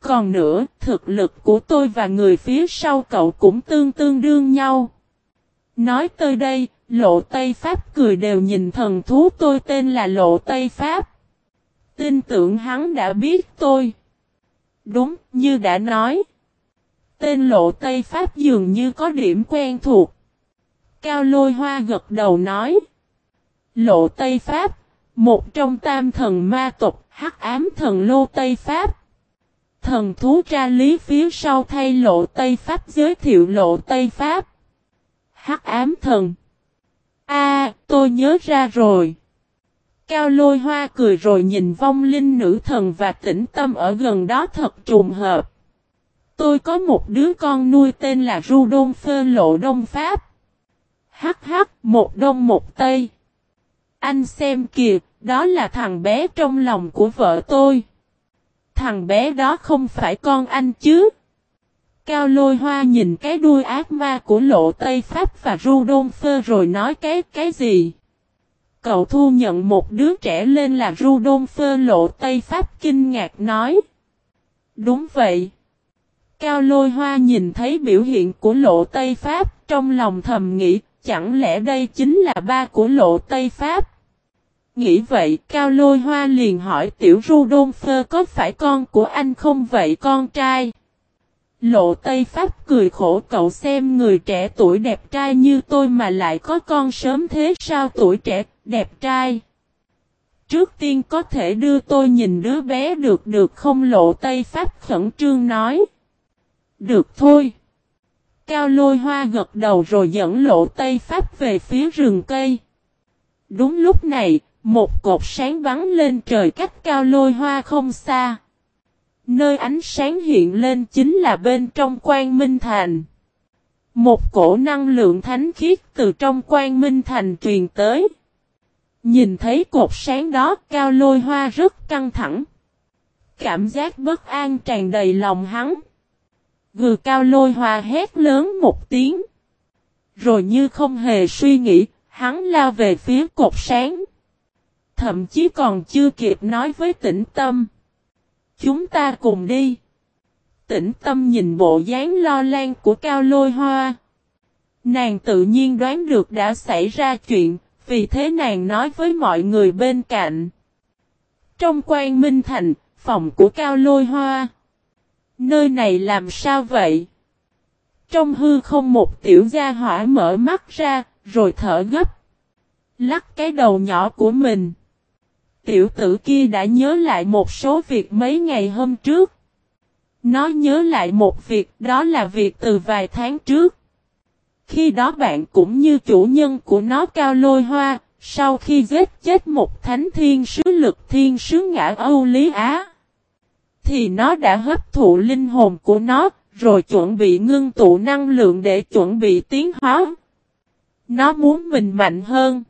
Còn nữa, thực lực của tôi và người phía sau cậu cũng tương tương đương nhau. Nói tới đây, Lộ Tây Pháp cười đều nhìn thần thú tôi tên là Lộ Tây Pháp. Tin tưởng hắn đã biết tôi. Đúng, như đã nói. Tên lộ Tây Pháp dường như có điểm quen thuộc. Cao lôi hoa gật đầu nói. Lộ Tây Pháp, một trong tam thần ma tộc, hắc ám thần lô Tây Pháp. Thần thú tra lý phía sau thay lộ Tây Pháp giới thiệu lộ Tây Pháp. Hắc ám thần. Tôi nhớ ra rồi. Cao lôi hoa cười rồi nhìn vong linh nữ thần và tĩnh tâm ở gần đó thật trùng hợp. Tôi có một đứa con nuôi tên là Rudolph Lộ Đông Pháp. Hắc hắc, một đông một tây. Anh xem kìa, đó là thằng bé trong lòng của vợ tôi. Thằng bé đó không phải con anh chứ. Cao lôi hoa nhìn cái đuôi ác ma của lộ Tây Pháp và Rudolfo rồi nói cái cái gì. Cậu thu nhận một đứa trẻ lên là Rudolfo lộ Tây Pháp kinh ngạc nói. Đúng vậy. Cao lôi hoa nhìn thấy biểu hiện của lộ Tây Pháp, trong lòng thầm nghĩ, chẳng lẽ đây chính là ba của lộ Tây Pháp. Nghĩ vậy, Cao lôi hoa liền hỏi, tiểu Rudolfo có phải con của anh không vậy, con trai. Lộ Tây Pháp cười khổ cậu xem người trẻ tuổi đẹp trai như tôi mà lại có con sớm thế sao tuổi trẻ, đẹp trai. Trước tiên có thể đưa tôi nhìn đứa bé được được không Lộ Tây Pháp khẩn trương nói. Được thôi. Cao lôi hoa gật đầu rồi dẫn Lộ Tây Pháp về phía rừng cây. Đúng lúc này, một cột sáng bắn lên trời cách cao lôi hoa không xa. Nơi ánh sáng hiện lên chính là bên trong quan minh thành. Một cổ năng lượng thánh khiết từ trong quan minh thành truyền tới. Nhìn thấy cột sáng đó cao lôi hoa rất căng thẳng. Cảm giác bất an tràn đầy lòng hắn. Gừ cao lôi hoa hét lớn một tiếng. Rồi như không hề suy nghĩ, hắn lao về phía cột sáng. Thậm chí còn chưa kịp nói với tĩnh tâm. Chúng ta cùng đi. Tĩnh tâm nhìn bộ dáng lo lan của cao lôi hoa. Nàng tự nhiên đoán được đã xảy ra chuyện, vì thế nàng nói với mọi người bên cạnh. Trong quan minh thành, phòng của cao lôi hoa. Nơi này làm sao vậy? Trong hư không một tiểu gia hỏa mở mắt ra, rồi thở gấp. Lắc cái đầu nhỏ của mình. Tiểu tử kia đã nhớ lại một số việc mấy ngày hôm trước. Nó nhớ lại một việc đó là việc từ vài tháng trước. Khi đó bạn cũng như chủ nhân của nó cao lôi hoa, sau khi giết chết một thánh thiên sứ lực thiên sứ ngã Âu Lý Á, thì nó đã hấp thụ linh hồn của nó, rồi chuẩn bị ngưng tụ năng lượng để chuẩn bị tiến hóa. Nó muốn mình mạnh hơn.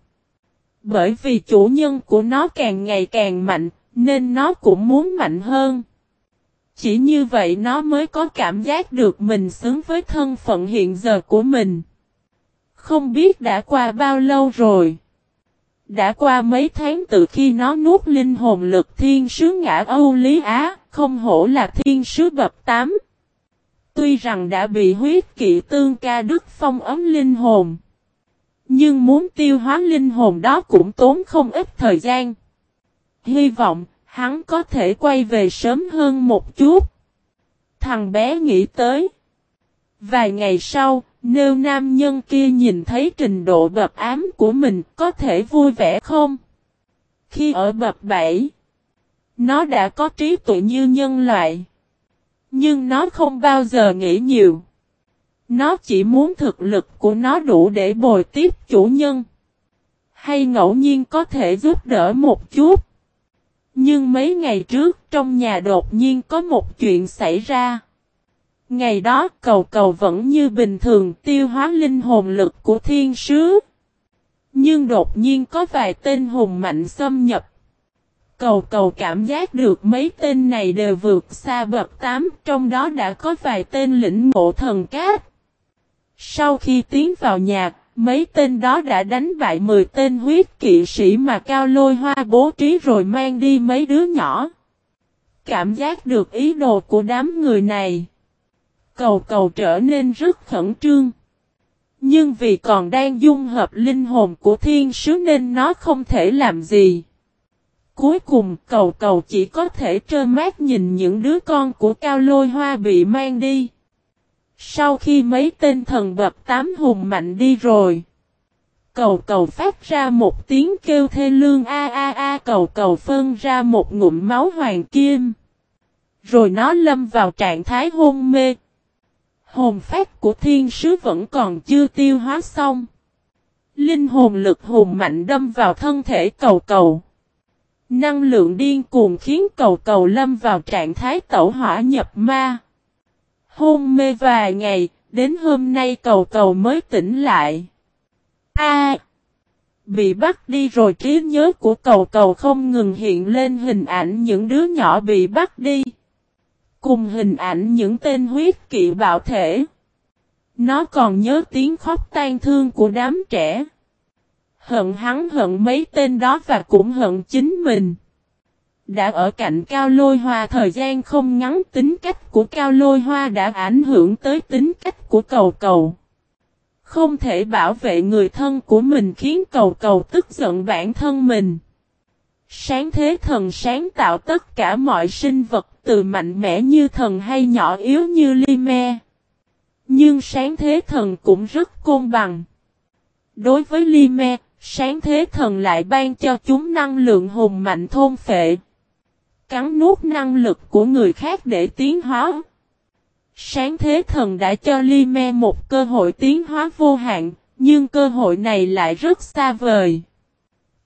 Bởi vì chủ nhân của nó càng ngày càng mạnh, nên nó cũng muốn mạnh hơn. Chỉ như vậy nó mới có cảm giác được mình xứng với thân phận hiện giờ của mình. Không biết đã qua bao lâu rồi. Đã qua mấy tháng từ khi nó nuốt linh hồn lực thiên sứ ngã Âu Lý Á, không hổ là thiên sứ bậc tám. Tuy rằng đã bị huyết kỵ tương ca đức phong ấm linh hồn. Nhưng muốn tiêu hóa linh hồn đó cũng tốn không ít thời gian. Hy vọng hắn có thể quay về sớm hơn một chút. Thằng bé nghĩ tới. Vài ngày sau, nếu nam nhân kia nhìn thấy trình độ bập ám của mình có thể vui vẻ không? Khi ở bập bảy, nó đã có trí tuệ như nhân loại. Nhưng nó không bao giờ nghĩ nhiều. Nó chỉ muốn thực lực của nó đủ để bồi tiếp chủ nhân. Hay ngẫu nhiên có thể giúp đỡ một chút. Nhưng mấy ngày trước trong nhà đột nhiên có một chuyện xảy ra. Ngày đó cầu cầu vẫn như bình thường tiêu hóa linh hồn lực của thiên sứ. Nhưng đột nhiên có vài tên hùng mạnh xâm nhập. Cầu cầu cảm giác được mấy tên này đều vượt xa bậc tám, trong đó đã có vài tên lĩnh ngộ thần cát. Sau khi tiến vào nhà, mấy tên đó đã đánh bại 10 tên huyết kỵ sĩ mà cao lôi hoa bố trí rồi mang đi mấy đứa nhỏ. Cảm giác được ý đồ của đám người này. Cầu cầu trở nên rất khẩn trương. Nhưng vì còn đang dung hợp linh hồn của thiên sứ nên nó không thể làm gì. Cuối cùng cầu cầu chỉ có thể trơ mát nhìn những đứa con của cao lôi hoa bị mang đi. Sau khi mấy tên thần bập tám hùng mạnh đi rồi. Cầu cầu phát ra một tiếng kêu thê lương a a a, cầu cầu phân ra một ngụm máu hoàng kim. Rồi nó lâm vào trạng thái hôn mê. Hồn phát của thiên sứ vẫn còn chưa tiêu hóa xong. Linh hồn lực hùng mạnh đâm vào thân thể cầu cầu. Năng lượng điên cuồng khiến cầu cầu lâm vào trạng thái tẩu hỏa nhập ma. Hôn mê vài ngày, đến hôm nay cầu cầu mới tỉnh lại. A. bị bắt đi rồi trí nhớ của cầu cầu không ngừng hiện lên hình ảnh những đứa nhỏ bị bắt đi. Cùng hình ảnh những tên huyết kỵ bạo thể. Nó còn nhớ tiếng khóc tan thương của đám trẻ. Hận hắn hận mấy tên đó và cũng hận chính mình. Đã ở cạnh Cao Lôi Hoa thời gian không ngắn tính cách của Cao Lôi Hoa đã ảnh hưởng tới tính cách của cầu cầu. Không thể bảo vệ người thân của mình khiến cầu cầu tức giận bản thân mình. Sáng thế thần sáng tạo tất cả mọi sinh vật từ mạnh mẽ như thần hay nhỏ yếu như ly me. Nhưng sáng thế thần cũng rất côn bằng. Đối với ly me, sáng thế thần lại ban cho chúng năng lượng hùng mạnh thôn phệ cắn nuốt năng lực của người khác để tiến hóa. Sáng thế thần đã cho Ly Me một cơ hội tiến hóa vô hạn, nhưng cơ hội này lại rất xa vời.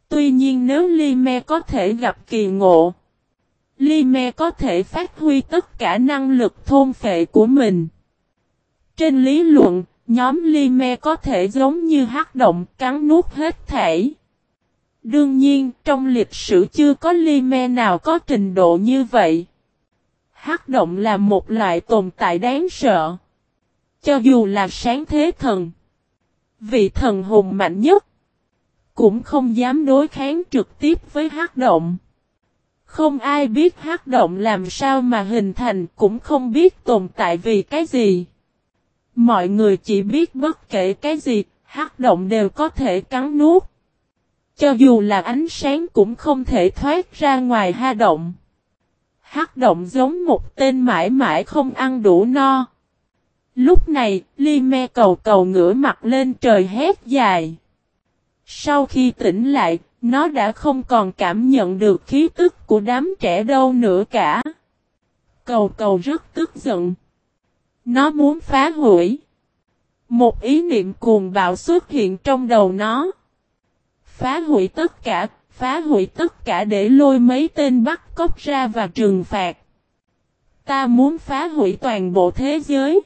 Tuy nhiên nếu Ly Me có thể gặp kỳ ngộ, Ly Me có thể phát huy tất cả năng lực thôn phệ của mình. Trên lý luận, nhóm Ly Me có thể giống như hắc động cắn nuốt hết thể. Đương nhiên, trong lịch sử chưa có ly me nào có trình độ như vậy. Hắc động là một loại tồn tại đáng sợ. Cho dù là sáng thế thần, vị thần hùng mạnh nhất, cũng không dám đối kháng trực tiếp với hắc động. Không ai biết hắc động làm sao mà hình thành cũng không biết tồn tại vì cái gì. Mọi người chỉ biết bất kể cái gì, hắc động đều có thể cắn nuốt. Cho dù là ánh sáng cũng không thể thoát ra ngoài ha động. Hắc động giống một tên mãi mãi không ăn đủ no. Lúc này, Ly Me cầu cầu ngửa mặt lên trời hét dài. Sau khi tỉnh lại, nó đã không còn cảm nhận được khí tức của đám trẻ đâu nữa cả. Cầu cầu rất tức giận. Nó muốn phá hủy. Một ý niệm cuồng bạo xuất hiện trong đầu nó. Phá hủy tất cả, phá hủy tất cả để lôi mấy tên bắt cóc ra và trừng phạt. Ta muốn phá hủy toàn bộ thế giới.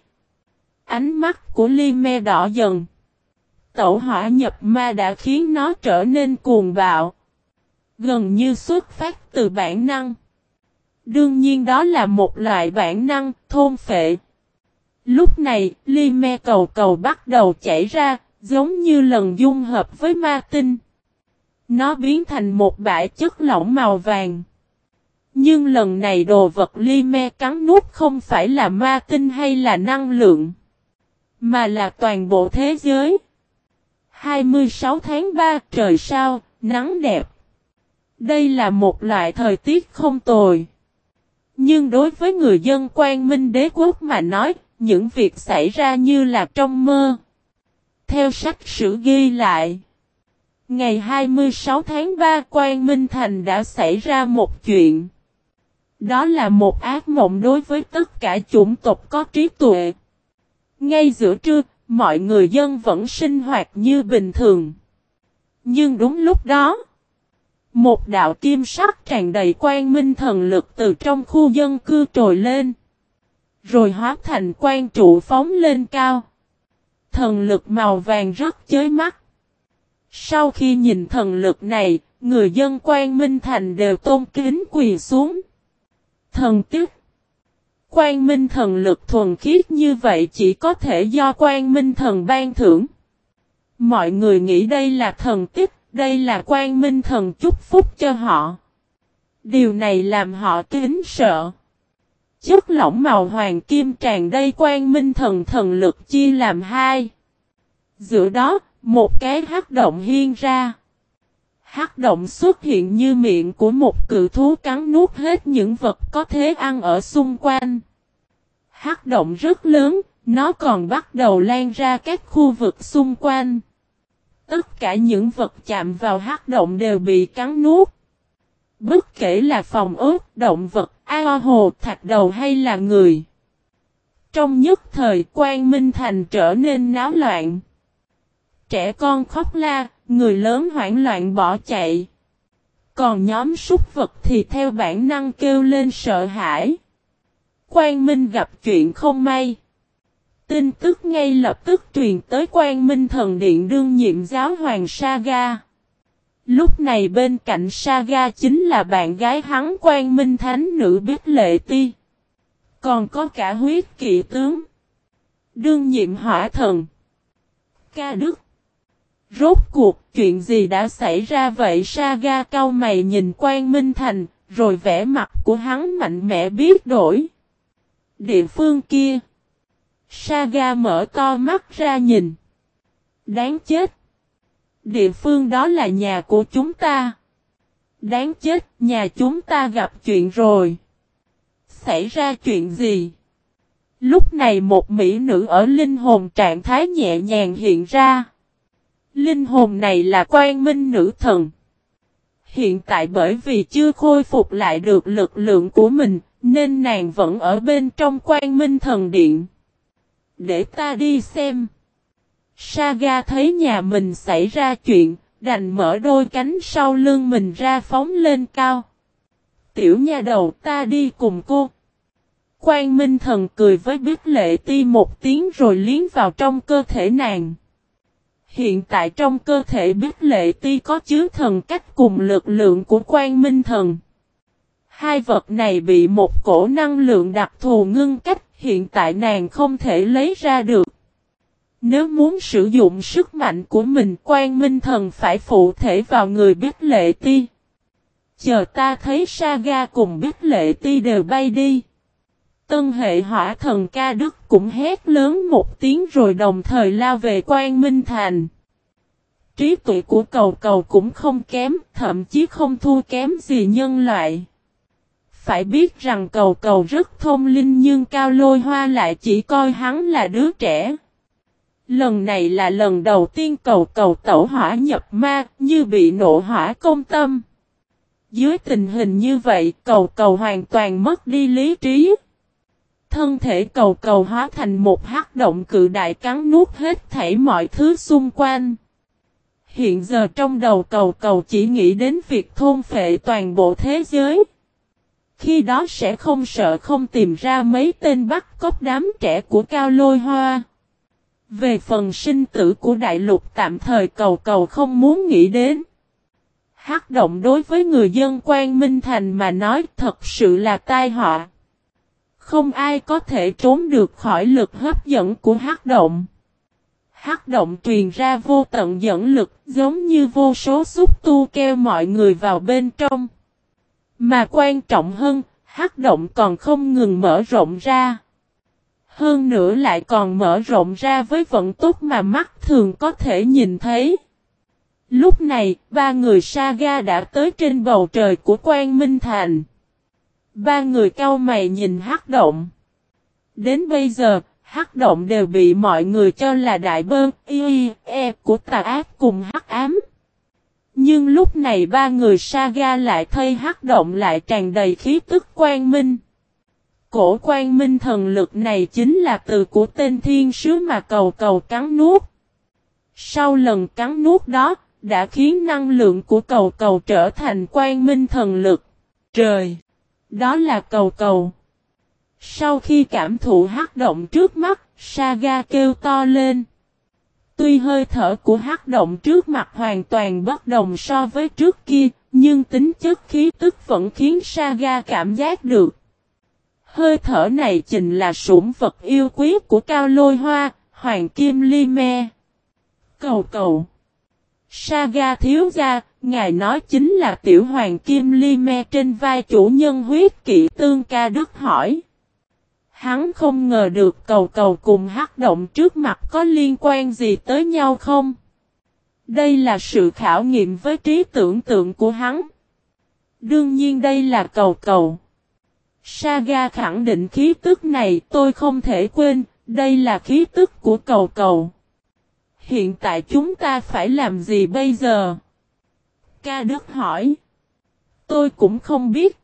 Ánh mắt của Ly Me đỏ dần. Tẩu hỏa nhập ma đã khiến nó trở nên cuồng bạo. Gần như xuất phát từ bản năng. Đương nhiên đó là một loại bản năng thôn phệ. Lúc này, ly me cầu cầu bắt đầu chảy ra, giống như lần dung hợp với ma tinh. Nó biến thành một bãi chất lỏng màu vàng. Nhưng lần này đồ vật ly me cắn nuốt không phải là ma tinh hay là năng lượng, mà là toàn bộ thế giới. 26 tháng 3 trời sao, nắng đẹp. Đây là một loại thời tiết không tồi. Nhưng đối với người dân quan minh đế quốc mà nói, những việc xảy ra như là trong mơ. Theo sách sử ghi lại, ngày 26 tháng 3 Quan Minh Thành đã xảy ra một chuyện. Đó là một ác mộng đối với tất cả chủng tộc có trí tuệ. Ngay giữa trưa, mọi người dân vẫn sinh hoạt như bình thường. Nhưng đúng lúc đó, một đạo kim sắc tràn đầy quan minh thần lực từ trong khu dân cư trồi lên. Rồi hóa thành quan trụ phóng lên cao. Thần lực màu vàng rất chới mắt. Sau khi nhìn thần lực này, người dân quan minh thành đều tôn kính quỳ xuống. Thần tức Quan minh thần lực thuần khiết như vậy chỉ có thể do quan minh thần ban thưởng. Mọi người nghĩ đây là thần tích, đây là quan minh thần chúc phúc cho họ. Điều này làm họ kính sợ. Chất lỏng màu hoàng kim tràn đầy quan minh thần thần lực chia làm hai. Giữa đó, một cái hắc động hiên ra. Hắc động xuất hiện như miệng của một cự thú cắn nuốt hết những vật có thế ăn ở xung quanh. Hắc động rất lớn, nó còn bắt đầu lan ra các khu vực xung quanh. Tất cả những vật chạm vào hắc động đều bị cắn nuốt. Bất kể là phòng ướt, động vật, ao hồ, thạch đầu hay là người. Trong nhất thời quan minh thành trở nên náo loạn. Trẻ con khóc la, người lớn hoảng loạn bỏ chạy. Còn nhóm súc vật thì theo bản năng kêu lên sợ hãi. Quang Minh gặp chuyện không may. Tin tức ngay lập tức truyền tới Quang Minh thần điện đương nhiệm giáo hoàng Saga. Lúc này bên cạnh Saga chính là bạn gái hắn Quang Minh thánh nữ biết lệ ti. Còn có cả huyết kỵ tướng. Đương nhiệm hỏa thần. Ca Đức. Rốt cuộc chuyện gì đã xảy ra vậy Saga cao mày nhìn Quang Minh Thành, rồi vẻ mặt của hắn mạnh mẽ biết đổi. Địa phương kia. Saga mở to mắt ra nhìn. Đáng chết. Địa phương đó là nhà của chúng ta. Đáng chết, nhà chúng ta gặp chuyện rồi. Xảy ra chuyện gì? Lúc này một mỹ nữ ở linh hồn trạng thái nhẹ nhàng hiện ra. Linh hồn này là quan minh nữ thần. Hiện tại bởi vì chưa khôi phục lại được lực lượng của mình, nên nàng vẫn ở bên trong quan minh thần điện. Để ta đi xem. Saga thấy nhà mình xảy ra chuyện, đành mở đôi cánh sau lưng mình ra phóng lên cao. Tiểu nha đầu ta đi cùng cô. Quan Minh Thần cười với biết lệ ti một tiếng rồi liến vào trong cơ thể nàng. Hiện tại trong cơ thể biết lệ ti có chứa thần cách cùng lực lượng của quan minh thần. Hai vật này bị một cổ năng lượng đặc thù ngưng cách, hiện tại nàng không thể lấy ra được. Nếu muốn sử dụng sức mạnh của mình quan minh thần phải phụ thể vào người biết lệ ti. chờ ta thấy Saga cùng Bích Lệ Ti đều bay đi. Tân hệ hỏa thần ca đức cũng hét lớn một tiếng rồi đồng thời lao về quan Minh Thành. Trí tuệ của cầu cầu cũng không kém, thậm chí không thua kém gì nhân loại. Phải biết rằng cầu cầu rất thông linh nhưng cao lôi hoa lại chỉ coi hắn là đứa trẻ. Lần này là lần đầu tiên cầu cầu tẩu hỏa nhập ma như bị nộ hỏa công tâm. Dưới tình hình như vậy cầu cầu hoàn toàn mất đi lý trí. Thân thể cầu cầu hóa thành một hắc động cự đại cắn nuốt hết thảy mọi thứ xung quanh. Hiện giờ trong đầu cầu cầu chỉ nghĩ đến việc thôn phệ toàn bộ thế giới. Khi đó sẽ không sợ không tìm ra mấy tên bắt cóc đám trẻ của Cao Lôi Hoa. Về phần sinh tử của đại lục tạm thời cầu cầu không muốn nghĩ đến. Hắc động đối với người dân quan Minh Thành mà nói thật sự là tai họa. Không ai có thể trốn được khỏi lực hấp dẫn của hắc động. Hắc động truyền ra vô tận dẫn lực giống như vô số xúc tu keo mọi người vào bên trong. Mà quan trọng hơn, hắc động còn không ngừng mở rộng ra. Hơn nữa lại còn mở rộng ra với vận tốc mà mắt thường có thể nhìn thấy. Lúc này, ba người Saga đã tới trên bầu trời của Quan Minh Thành. Ba người cao mày nhìn hắc động. Đến bây giờ, hắc động đều bị mọi người cho là đại bơn, y, e của tà ác cùng hắc ám. Nhưng lúc này ba người Saga lại thay hắc động lại tràn đầy khí tức quang minh. Cổ quang minh thần lực này chính là từ của tên thiên sứ mà cầu cầu cắn nuốt. Sau lần cắn nuốt đó, đã khiến năng lượng của cầu cầu trở thành quang minh thần lực. Trời! Đó là cầu cầu. Sau khi cảm thụ hắc động trước mắt, Saga kêu to lên. Tuy hơi thở của hắc động trước mặt hoàn toàn bất đồng so với trước kia, nhưng tính chất khí tức vẫn khiến Saga cảm giác được. Hơi thở này chính là sủng vật yêu quý của Cao Lôi Hoa, Hoàng Kim Ly Me. Cầu cầu. Saga thiếu gia, ngài nói chính là tiểu hoàng Kim Ly Me trên vai chủ nhân huyết kỵ tương ca đức hỏi. Hắn không ngờ được cầu cầu cùng hắc động trước mặt có liên quan gì tới nhau không? Đây là sự khảo nghiệm với trí tưởng tượng của hắn. Đương nhiên đây là cầu cầu. Saga khẳng định khí tức này tôi không thể quên, đây là khí tức của cầu cầu. Hiện tại chúng ta phải làm gì bây giờ? Ca Đức hỏi. Tôi cũng không biết.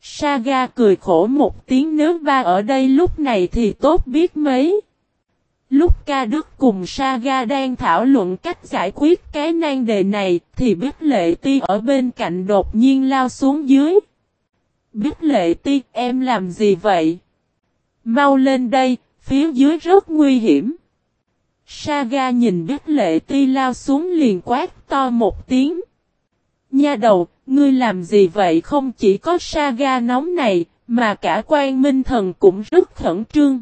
Saga cười khổ một tiếng nếu ba ở đây lúc này thì tốt biết mấy. Lúc ca đức cùng Saga đang thảo luận cách giải quyết cái nan đề này thì Bích Lệ Ti ở bên cạnh đột nhiên lao xuống dưới. Bích Lệ Ti em làm gì vậy? Mau lên đây, phía dưới rất nguy hiểm. Saga nhìn Bích Lệ Ti lao xuống liền quát to một tiếng. Nha đầu, ngươi làm gì vậy không chỉ có Saga nóng này, mà cả quan minh thần cũng rất khẩn trương.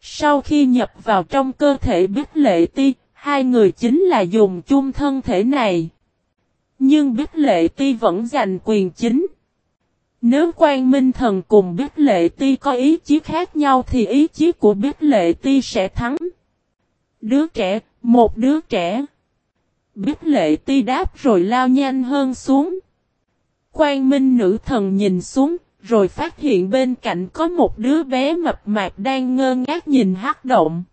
Sau khi nhập vào trong cơ thể Bích Lệ Ti, hai người chính là dùng chung thân thể này. Nhưng Bích Lệ Ti vẫn giành quyền chính. Nếu quan minh thần cùng Bích Lệ Ti có ý chí khác nhau thì ý chí của Bích Lệ Ti sẽ thắng. Đứa trẻ, một đứa trẻ. Bích Lệ Ti đáp rồi lao nhanh hơn xuống. Quan minh nữ thần nhìn xuống, rồi phát hiện bên cạnh có một đứa bé mập mạp đang ngơ ngác nhìn hắc động.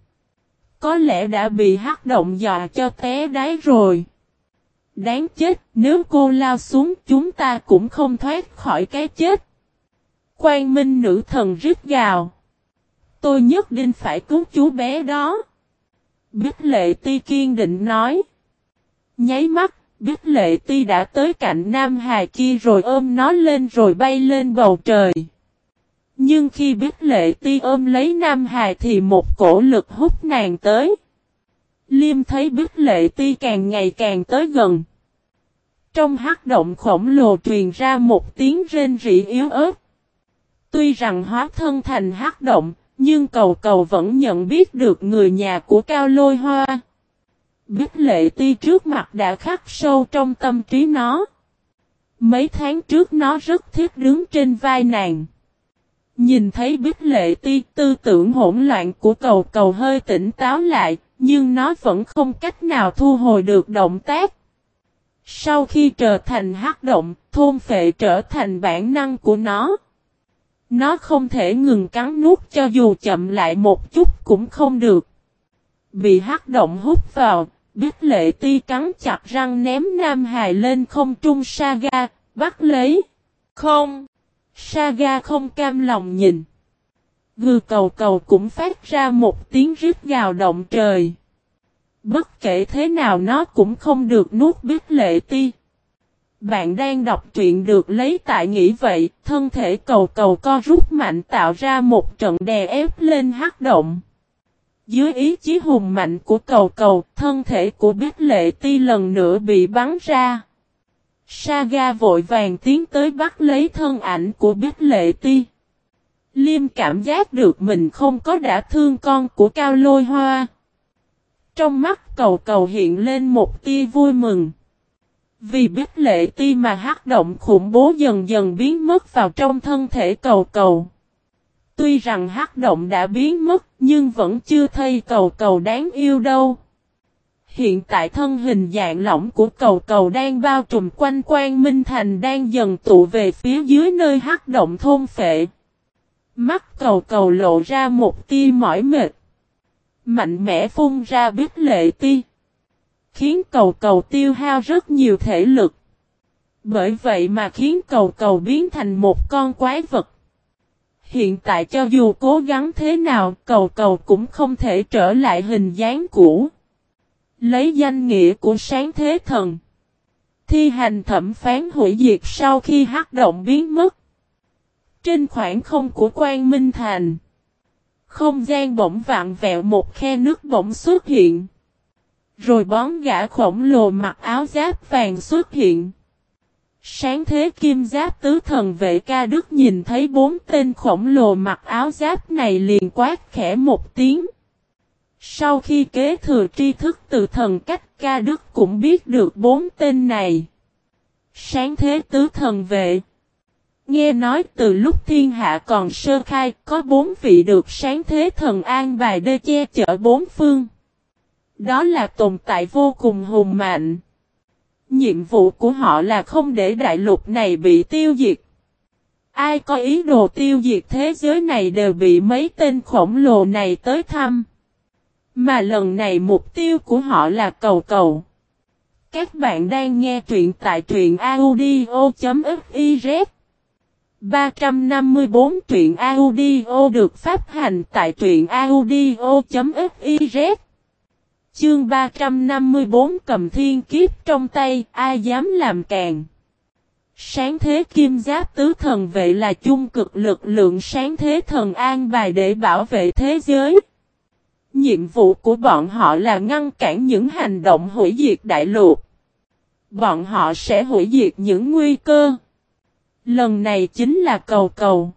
Có lẽ đã bị hắc động dọa cho té đáy rồi. Đáng chết, nếu cô lao xuống chúng ta cũng không thoát khỏi cái chết. Quan minh nữ thần rít gào. Tôi nhất định phải cứu chú bé đó. Bích lệ ti kiên định nói. Nháy mắt, Bích lệ ti đã tới cạnh Nam Hà kia rồi ôm nó lên rồi bay lên bầu trời. Nhưng khi Bích lệ ti ôm lấy Nam Hà thì một cổ lực hút nàng tới. Liêm thấy Bích lệ ti càng ngày càng tới gần. Trong hắc động khổng lồ truyền ra một tiếng rên rỉ yếu ớt. Tuy rằng hóa thân thành hắc động, nhưng cầu cầu vẫn nhận biết được người nhà của Cao Lôi Hoa. Bích lệ ti trước mặt đã khắc sâu trong tâm trí nó. Mấy tháng trước nó rất thích đứng trên vai nàng. Nhìn thấy bích lệ ti tư tưởng hỗn loạn của cầu cầu hơi tỉnh táo lại, nhưng nó vẫn không cách nào thu hồi được động tác. Sau khi trở thành hắc động, thôn phệ trở thành bản năng của nó. Nó không thể ngừng cắn nuốt cho dù chậm lại một chút cũng không được. Bị hắc động hút vào, biết lệ ti cắn chặt răng ném Nam Hải lên không trung Saga, bắt lấy. Không! Saga không cam lòng nhìn. Gừ cầu cầu cũng phát ra một tiếng rít gào động trời. Bất kể thế nào nó cũng không được nuốt biết lệ ti. Bạn đang đọc truyện được lấy tại nghĩ vậy, thân thể cầu cầu co rút mạnh tạo ra một trận đè ép lên hắc động. Dưới ý chí hùng mạnh của cầu cầu, thân thể của biết lệ ti lần nữa bị bắn ra. Saga vội vàng tiến tới bắt lấy thân ảnh của biết lệ ti. Liêm cảm giác được mình không có đã thương con của cao lôi hoa. Trong mắt cầu cầu hiện lên một tia vui mừng. Vì biết lệ ti mà hắc động khủng bố dần dần biến mất vào trong thân thể cầu cầu. Tuy rằng hắc động đã biến mất, nhưng vẫn chưa thấy cầu cầu đáng yêu đâu. Hiện tại thân hình dạng lỏng của cầu cầu đang bao trùm quanh quan Minh Thành đang dần tụ về phía dưới nơi hắc động thôn phệ. Mắt cầu cầu lộ ra một tia mỏi mệt. Mạnh mẽ phun ra biết lệ ti. Khiến cầu cầu tiêu hao rất nhiều thể lực. Bởi vậy mà khiến cầu cầu biến thành một con quái vật. Hiện tại cho dù cố gắng thế nào, cầu cầu cũng không thể trở lại hình dáng cũ. Lấy danh nghĩa của sáng thế thần. Thi hành thẩm phán hủy diệt sau khi hắc động biến mất. Trên khoảng không của quan Minh Thành. Không gian bỗng vạn vẹo một khe nước bỗng xuất hiện. Rồi bón gã khổng lồ mặc áo giáp vàng xuất hiện. Sáng thế kim giáp tứ thần vệ ca đức nhìn thấy bốn tên khổng lồ mặc áo giáp này liền quát khẽ một tiếng. Sau khi kế thừa tri thức từ thần cách, ca đức cũng biết được bốn tên này. Sáng thế tứ thần vệ. Nghe nói từ lúc thiên hạ còn sơ khai, có bốn vị được sáng thế thần an bài đê che chở bốn phương. Đó là tồn tại vô cùng hùng mạnh. Nhiệm vụ của họ là không để đại lục này bị tiêu diệt. Ai có ý đồ tiêu diệt thế giới này đều bị mấy tên khổng lồ này tới thăm. Mà lần này mục tiêu của họ là cầu cầu. Các bạn đang nghe truyện tại truyện audio.fiz 354 truyện audio được phát hành tại truyện audio.fiz Chương 354 cầm thiên kiếp trong tay, ai dám làm càng. Sáng thế kim giáp tứ thần vệ là chung cực lực lượng sáng thế thần an bài để bảo vệ thế giới. Nhiệm vụ của bọn họ là ngăn cản những hành động hủy diệt đại lục. Bọn họ sẽ hủy diệt những nguy cơ. Lần này chính là cầu cầu.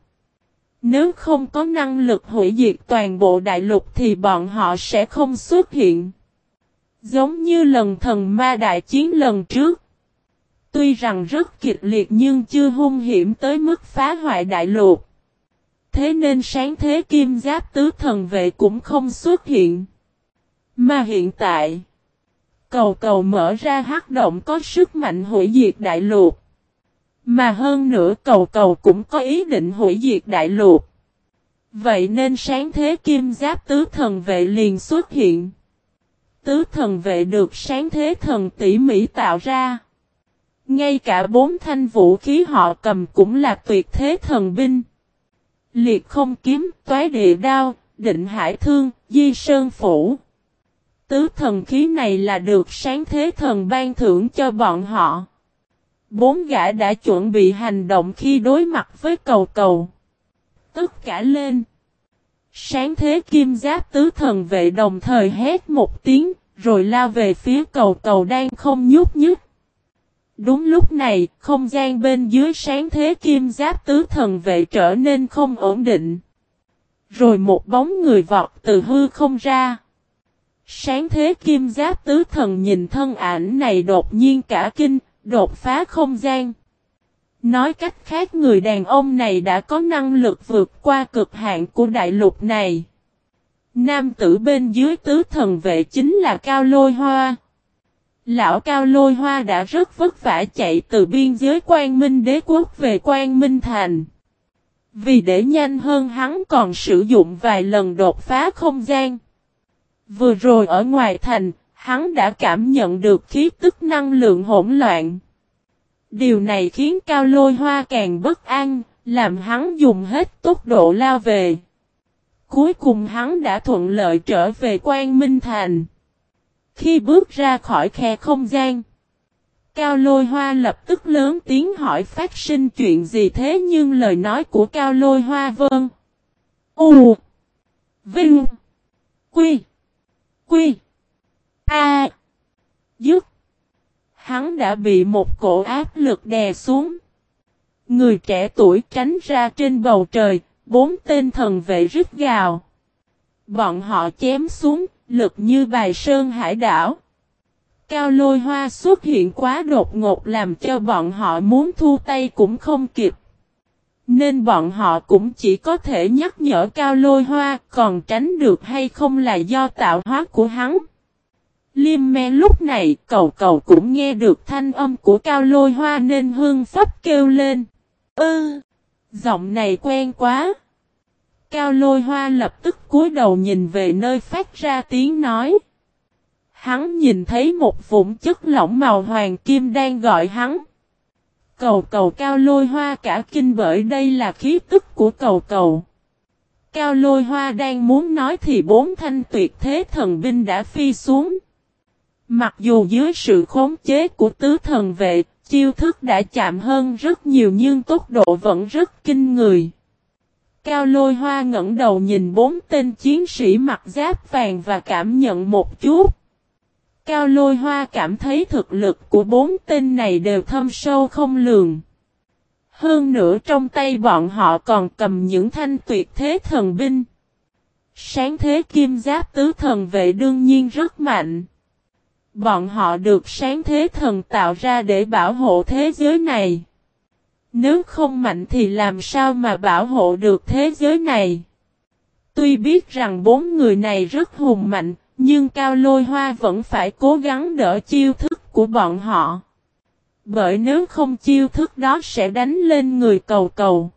Nếu không có năng lực hủy diệt toàn bộ đại lục thì bọn họ sẽ không xuất hiện. Giống như lần thần ma đại chiến lần trước. Tuy rằng rất kịch liệt nhưng chưa hung hiểm tới mức phá hoại đại lục. Thế nên sáng thế kim giáp tứ thần vệ cũng không xuất hiện. Mà hiện tại, cầu cầu mở ra hắc động có sức mạnh hủy diệt đại lục. Mà hơn nữa cầu cầu cũng có ý định hủy diệt đại lục. Vậy nên sáng thế kim giáp tứ thần vệ liền xuất hiện. Tứ thần vệ được sáng thế thần tỉ mỉ tạo ra. Ngay cả bốn thanh vũ khí họ cầm cũng là tuyệt thế thần binh. Liệt không kiếm, toái địa đao, định hải thương, di sơn phủ. Tứ thần khí này là được sáng thế thần ban thưởng cho bọn họ. Bốn gã đã chuẩn bị hành động khi đối mặt với cầu cầu. Tất cả lên. Sáng thế kim giáp tứ thần vệ đồng thời hét một tiếng, rồi lao về phía cầu cầu đang không nhúc nhích. Đúng lúc này, không gian bên dưới sáng thế kim giáp tứ thần vệ trở nên không ổn định. Rồi một bóng người vọt từ hư không ra. Sáng thế kim giáp tứ thần nhìn thân ảnh này đột nhiên cả kinh, đột phá không gian. Nói cách khác người đàn ông này đã có năng lực vượt qua cực hạn của đại lục này. Nam tử bên dưới tứ thần vệ chính là Cao Lôi Hoa. Lão Cao Lôi Hoa đã rất vất vả chạy từ biên giới Quang Minh đế quốc về Quang Minh Thành. Vì để nhanh hơn hắn còn sử dụng vài lần đột phá không gian. Vừa rồi ở ngoài thành, hắn đã cảm nhận được khí tức năng lượng hỗn loạn. Điều này khiến Cao Lôi Hoa càng bất an, làm hắn dùng hết tốc độ lao về. Cuối cùng hắn đã thuận lợi trở về quan Minh Thành. Khi bước ra khỏi khe không gian, Cao Lôi Hoa lập tức lớn tiếng hỏi phát sinh chuyện gì thế nhưng lời nói của Cao Lôi Hoa vâng. U Vinh Quy Quy A. Dứt Hắn đã bị một cổ áp lực đè xuống. Người trẻ tuổi tránh ra trên bầu trời, bốn tên thần vệ rít gào. Bọn họ chém xuống, lực như bài sơn hải đảo. Cao lôi hoa xuất hiện quá đột ngột làm cho bọn họ muốn thu tay cũng không kịp. Nên bọn họ cũng chỉ có thể nhắc nhở cao lôi hoa còn tránh được hay không là do tạo hóa của hắn. Liêm me lúc này, cầu cầu cũng nghe được thanh âm của cao lôi hoa nên hương pháp kêu lên. Ư! giọng này quen quá. Cao lôi hoa lập tức cúi đầu nhìn về nơi phát ra tiếng nói. Hắn nhìn thấy một vũng chất lỏng màu hoàng kim đang gọi hắn. Cầu cầu cao lôi hoa cả kinh bởi đây là khí tức của cầu cầu. Cao lôi hoa đang muốn nói thì bốn thanh tuyệt thế thần binh đã phi xuống. Mặc dù dưới sự khống chế của tứ thần vệ, chiêu thức đã chạm hơn rất nhiều nhưng tốc độ vẫn rất kinh người. Cao lôi hoa ngẩng đầu nhìn bốn tên chiến sĩ mặc giáp vàng và cảm nhận một chút. Cao lôi hoa cảm thấy thực lực của bốn tên này đều thâm sâu không lường. Hơn nữa trong tay bọn họ còn cầm những thanh tuyệt thế thần binh. Sáng thế kim giáp tứ thần vệ đương nhiên rất mạnh. Bọn họ được sáng thế thần tạo ra để bảo hộ thế giới này. Nếu không mạnh thì làm sao mà bảo hộ được thế giới này? Tuy biết rằng bốn người này rất hùng mạnh, nhưng Cao Lôi Hoa vẫn phải cố gắng đỡ chiêu thức của bọn họ. Bởi nếu không chiêu thức đó sẽ đánh lên người cầu cầu.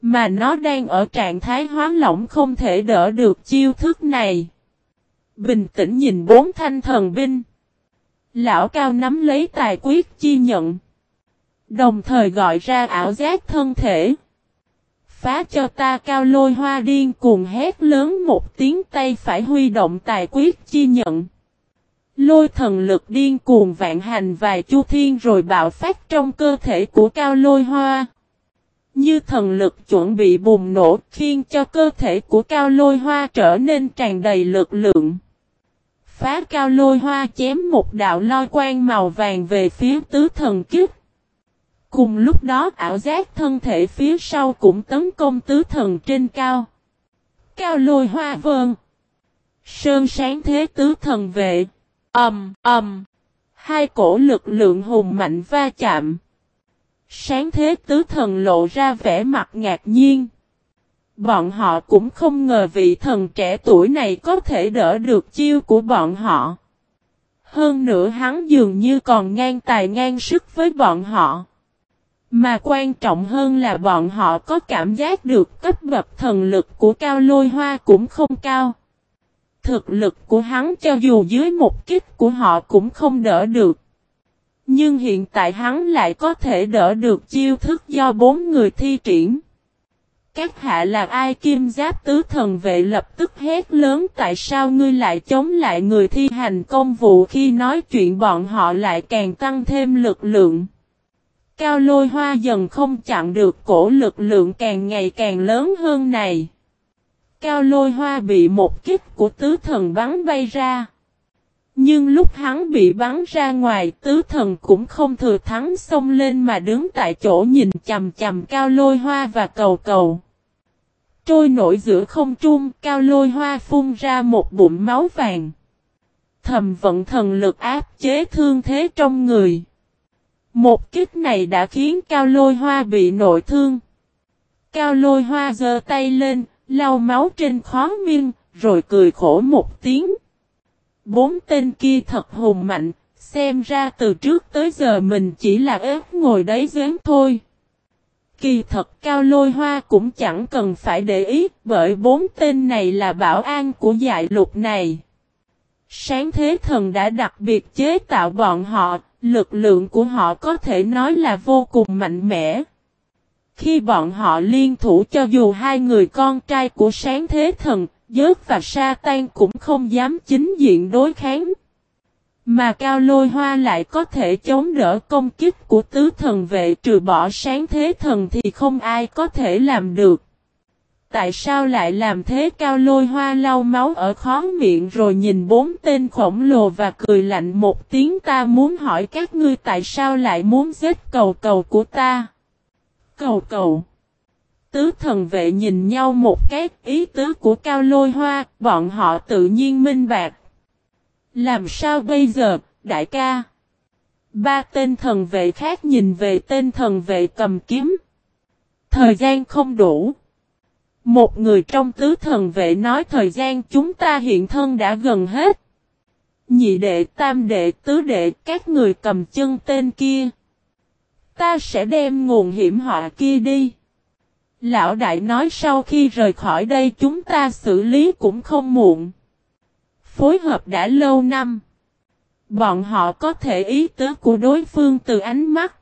Mà nó đang ở trạng thái hóa lỏng không thể đỡ được chiêu thức này. Bình tĩnh nhìn bốn thanh thần binh. Lão Cao nắm lấy tài quyết chi nhận. Đồng thời gọi ra ảo giác thân thể. Phá cho ta cao lôi hoa điên cuồng hét lớn một tiếng tay phải huy động tài quyết chi nhận. Lôi thần lực điên cuồng vạn hành vài chu thiên rồi bạo phát trong cơ thể của cao lôi hoa. Như thần lực chuẩn bị bùng nổ khiến cho cơ thể của cao lôi hoa trở nên tràn đầy lực lượng. Phá cao lôi hoa chém một đạo loi quang màu vàng về phía tứ thần kiếp. Cùng lúc đó ảo giác thân thể phía sau cũng tấn công tứ thần trên cao. Cao lôi hoa vơn. Sơn sáng thế tứ thần vệ. Ẩm, um, ầm. Um. Hai cổ lực lượng hùng mạnh va chạm. Sáng thế tứ thần lộ ra vẻ mặt ngạc nhiên. Bọn họ cũng không ngờ vị thần trẻ tuổi này có thể đỡ được chiêu của bọn họ. Hơn nữa hắn dường như còn ngang tài ngang sức với bọn họ. Mà quan trọng hơn là bọn họ có cảm giác được cấp bậc thần lực của cao lôi hoa cũng không cao. Thực lực của hắn cho dù dưới một kích của họ cũng không đỡ được. Nhưng hiện tại hắn lại có thể đỡ được chiêu thức do bốn người thi triển. Các hạ là ai kim giáp tứ thần vệ lập tức hét lớn, tại sao ngươi lại chống lại người thi hành công vụ khi nói chuyện bọn họ lại càng tăng thêm lực lượng. Cao lôi hoa dần không chặn được cổ lực lượng càng ngày càng lớn hơn này. Cao lôi hoa bị một kích của tứ thần bắn bay ra. Nhưng lúc hắn bị bắn ra ngoài tứ thần cũng không thừa thắng xông lên mà đứng tại chỗ nhìn chầm chầm cao lôi hoa và cầu cầu. Trôi nổi giữa không trung cao lôi hoa phun ra một bụng máu vàng. Thầm vận thần lực áp chế thương thế trong người. Một kích này đã khiến Cao Lôi Hoa bị nội thương. Cao Lôi Hoa giơ tay lên, lau máu trên khó miên, rồi cười khổ một tiếng. Bốn tên kia thật hùng mạnh, xem ra từ trước tới giờ mình chỉ là ép ngồi đấy giếng thôi. Kỳ thật cao lôi hoa cũng chẳng cần phải để ý bởi bốn tên này là bảo an của dại lục này. Sáng thế thần đã đặc biệt chế tạo bọn họ, lực lượng của họ có thể nói là vô cùng mạnh mẽ. Khi bọn họ liên thủ cho dù hai người con trai của sáng thế thần, Dớt và sa tan cũng không dám chính diện đối kháng. Mà cao lôi hoa lại có thể chống đỡ công kích của tứ thần vệ trừ bỏ sáng thế thần thì không ai có thể làm được. Tại sao lại làm thế cao lôi hoa lau máu ở khó miệng rồi nhìn bốn tên khổng lồ và cười lạnh một tiếng ta muốn hỏi các ngươi tại sao lại muốn giết cầu cầu của ta. Cầu cầu. Tứ thần vệ nhìn nhau một cái ý tứ của cao lôi hoa, bọn họ tự nhiên minh bạc. Làm sao bây giờ, đại ca? Ba tên thần vệ khác nhìn về tên thần vệ cầm kiếm. Thời gian không đủ. Một người trong tứ thần vệ nói thời gian chúng ta hiện thân đã gần hết. Nhị đệ, tam đệ, tứ đệ, các người cầm chân tên kia. Ta sẽ đem nguồn hiểm họa kia đi. Lão đại nói sau khi rời khỏi đây chúng ta xử lý cũng không muộn. Phối hợp đã lâu năm. Bọn họ có thể ý tứ của đối phương từ ánh mắt.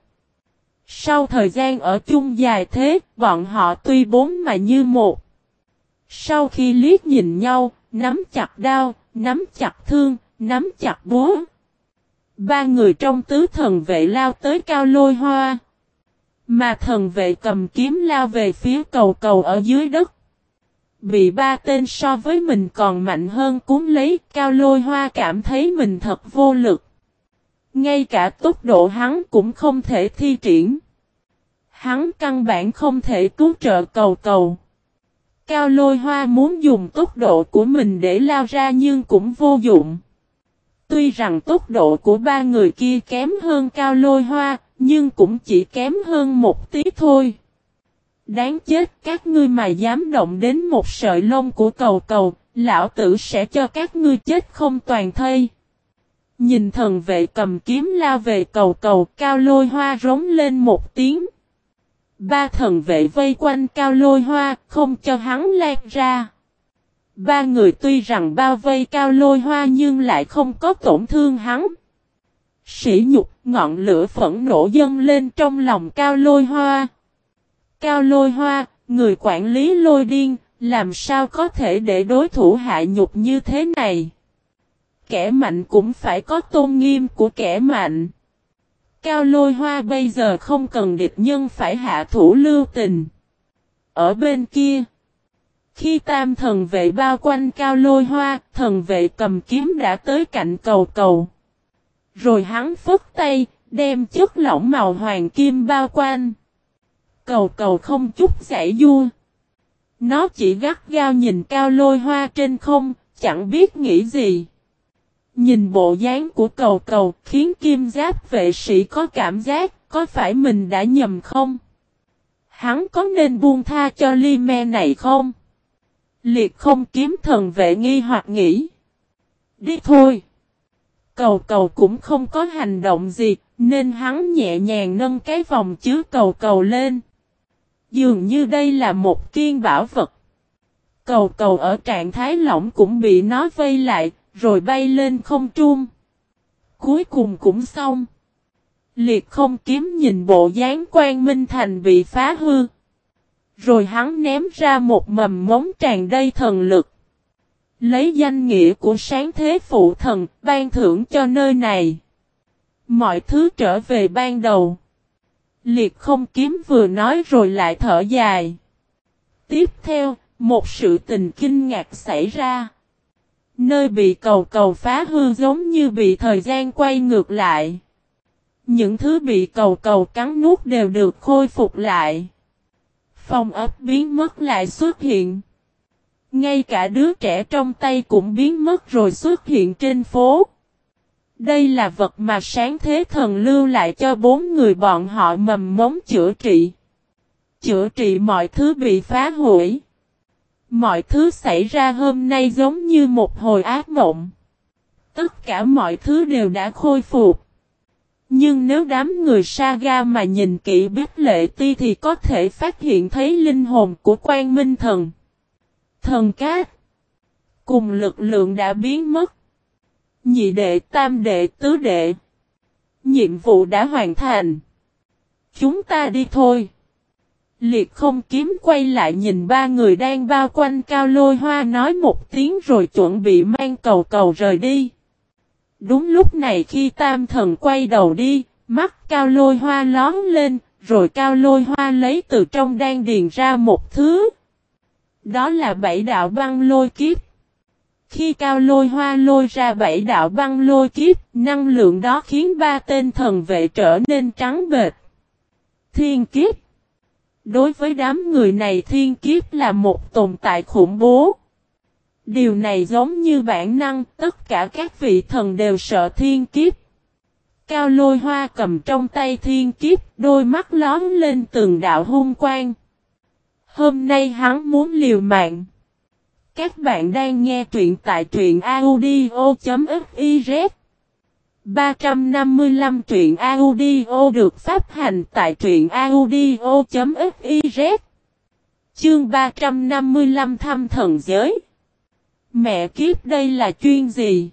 Sau thời gian ở chung dài thế, bọn họ tuy bốn mà như một. Sau khi liếc nhìn nhau, nắm chặt đao, nắm chặt thương, nắm chặt búa. Ba người trong tứ thần vệ lao tới cao lôi hoa. Mà thần vệ cầm kiếm lao về phía cầu cầu ở dưới đất. Bị ba tên so với mình còn mạnh hơn cuốn lấy, cao lôi hoa cảm thấy mình thật vô lực. Ngay cả tốc độ hắn cũng không thể thi triển. Hắn căn bản không thể cứu trợ cầu cầu. Cao lôi hoa muốn dùng tốc độ của mình để lao ra nhưng cũng vô dụng. Tuy rằng tốc độ của ba người kia kém hơn cao lôi hoa, nhưng cũng chỉ kém hơn một tí thôi. Đáng chết các ngươi mà dám động đến một sợi lông của cầu cầu, lão tử sẽ cho các ngươi chết không toàn thây. Nhìn thần vệ cầm kiếm lao về cầu cầu cao lôi hoa rống lên một tiếng. Ba thần vệ vây quanh cao lôi hoa không cho hắn lan ra. Ba người tuy rằng bao vây cao lôi hoa nhưng lại không có tổn thương hắn. Sỉ nhục, ngọn lửa phẫn nộ dâng lên trong lòng cao lôi hoa. Cao lôi hoa, người quản lý lôi điên, làm sao có thể để đối thủ hạ nhục như thế này? Kẻ mạnh cũng phải có tôn nghiêm của kẻ mạnh. Cao lôi hoa bây giờ không cần địch nhân phải hạ thủ lưu tình. Ở bên kia, khi tam thần vệ bao quanh cao lôi hoa, thần vệ cầm kiếm đã tới cạnh cầu cầu. Rồi hắn phất tay, đem chất lỏng màu hoàng kim bao quanh. Cầu cầu không chút giải vua. Nó chỉ gắt gao nhìn cao lôi hoa trên không, chẳng biết nghĩ gì. Nhìn bộ dáng của cầu cầu khiến kim giáp vệ sĩ có cảm giác có phải mình đã nhầm không? Hắn có nên buông tha cho ly me này không? Liệt không kiếm thần vệ nghi hoặc nghĩ. Đi thôi. Cầu cầu cũng không có hành động gì, nên hắn nhẹ nhàng nâng cái vòng chứa cầu cầu lên. Dường như đây là một kiên bảo vật. Cầu cầu ở trạng thái lỏng cũng bị nó vây lại, rồi bay lên không trung. Cuối cùng cũng xong. Liệt không kiếm nhìn bộ dáng quan minh thành bị phá hư. Rồi hắn ném ra một mầm móng tràn đầy thần lực. Lấy danh nghĩa của sáng thế phụ thần, ban thưởng cho nơi này. Mọi thứ trở về ban đầu. Liệt không kiếm vừa nói rồi lại thở dài. Tiếp theo, một sự tình kinh ngạc xảy ra. Nơi bị cầu cầu phá hư giống như bị thời gian quay ngược lại. Những thứ bị cầu cầu cắn nuốt đều được khôi phục lại. Phòng ấp biến mất lại xuất hiện. Ngay cả đứa trẻ trong tay cũng biến mất rồi xuất hiện trên phố. Đây là vật mà sáng thế thần lưu lại cho bốn người bọn họ mầm mống chữa trị. Chữa trị mọi thứ bị phá hủy. Mọi thứ xảy ra hôm nay giống như một hồi ác mộng. Tất cả mọi thứ đều đã khôi phục. Nhưng nếu đám người Saga mà nhìn kỹ biết lệ ti thì có thể phát hiện thấy linh hồn của quan minh thần. Thần cát. Cùng lực lượng đã biến mất. Nhị đệ tam đệ tứ đệ. Nhiệm vụ đã hoàn thành. Chúng ta đi thôi. Liệt không kiếm quay lại nhìn ba người đang bao quanh cao lôi hoa nói một tiếng rồi chuẩn bị mang cầu cầu rời đi. Đúng lúc này khi tam thần quay đầu đi, mắt cao lôi hoa lón lên, rồi cao lôi hoa lấy từ trong đan điền ra một thứ. Đó là bảy đạo băng lôi kiếp. Khi cao lôi hoa lôi ra bảy đạo băng lôi kiếp, năng lượng đó khiến ba tên thần vệ trở nên trắng bệt. Thiên kiếp Đối với đám người này thiên kiếp là một tồn tại khủng bố. Điều này giống như bản năng, tất cả các vị thần đều sợ thiên kiếp. Cao lôi hoa cầm trong tay thiên kiếp, đôi mắt lón lên từng đạo hung quang. Hôm nay hắn muốn liều mạng. Các bạn đang nghe truyện tại truyện audio.fiz 355 truyện audio được phát hành tại truyện audio.fiz Chương 355 thăm thần giới Mẹ kiếp đây là chuyên gì?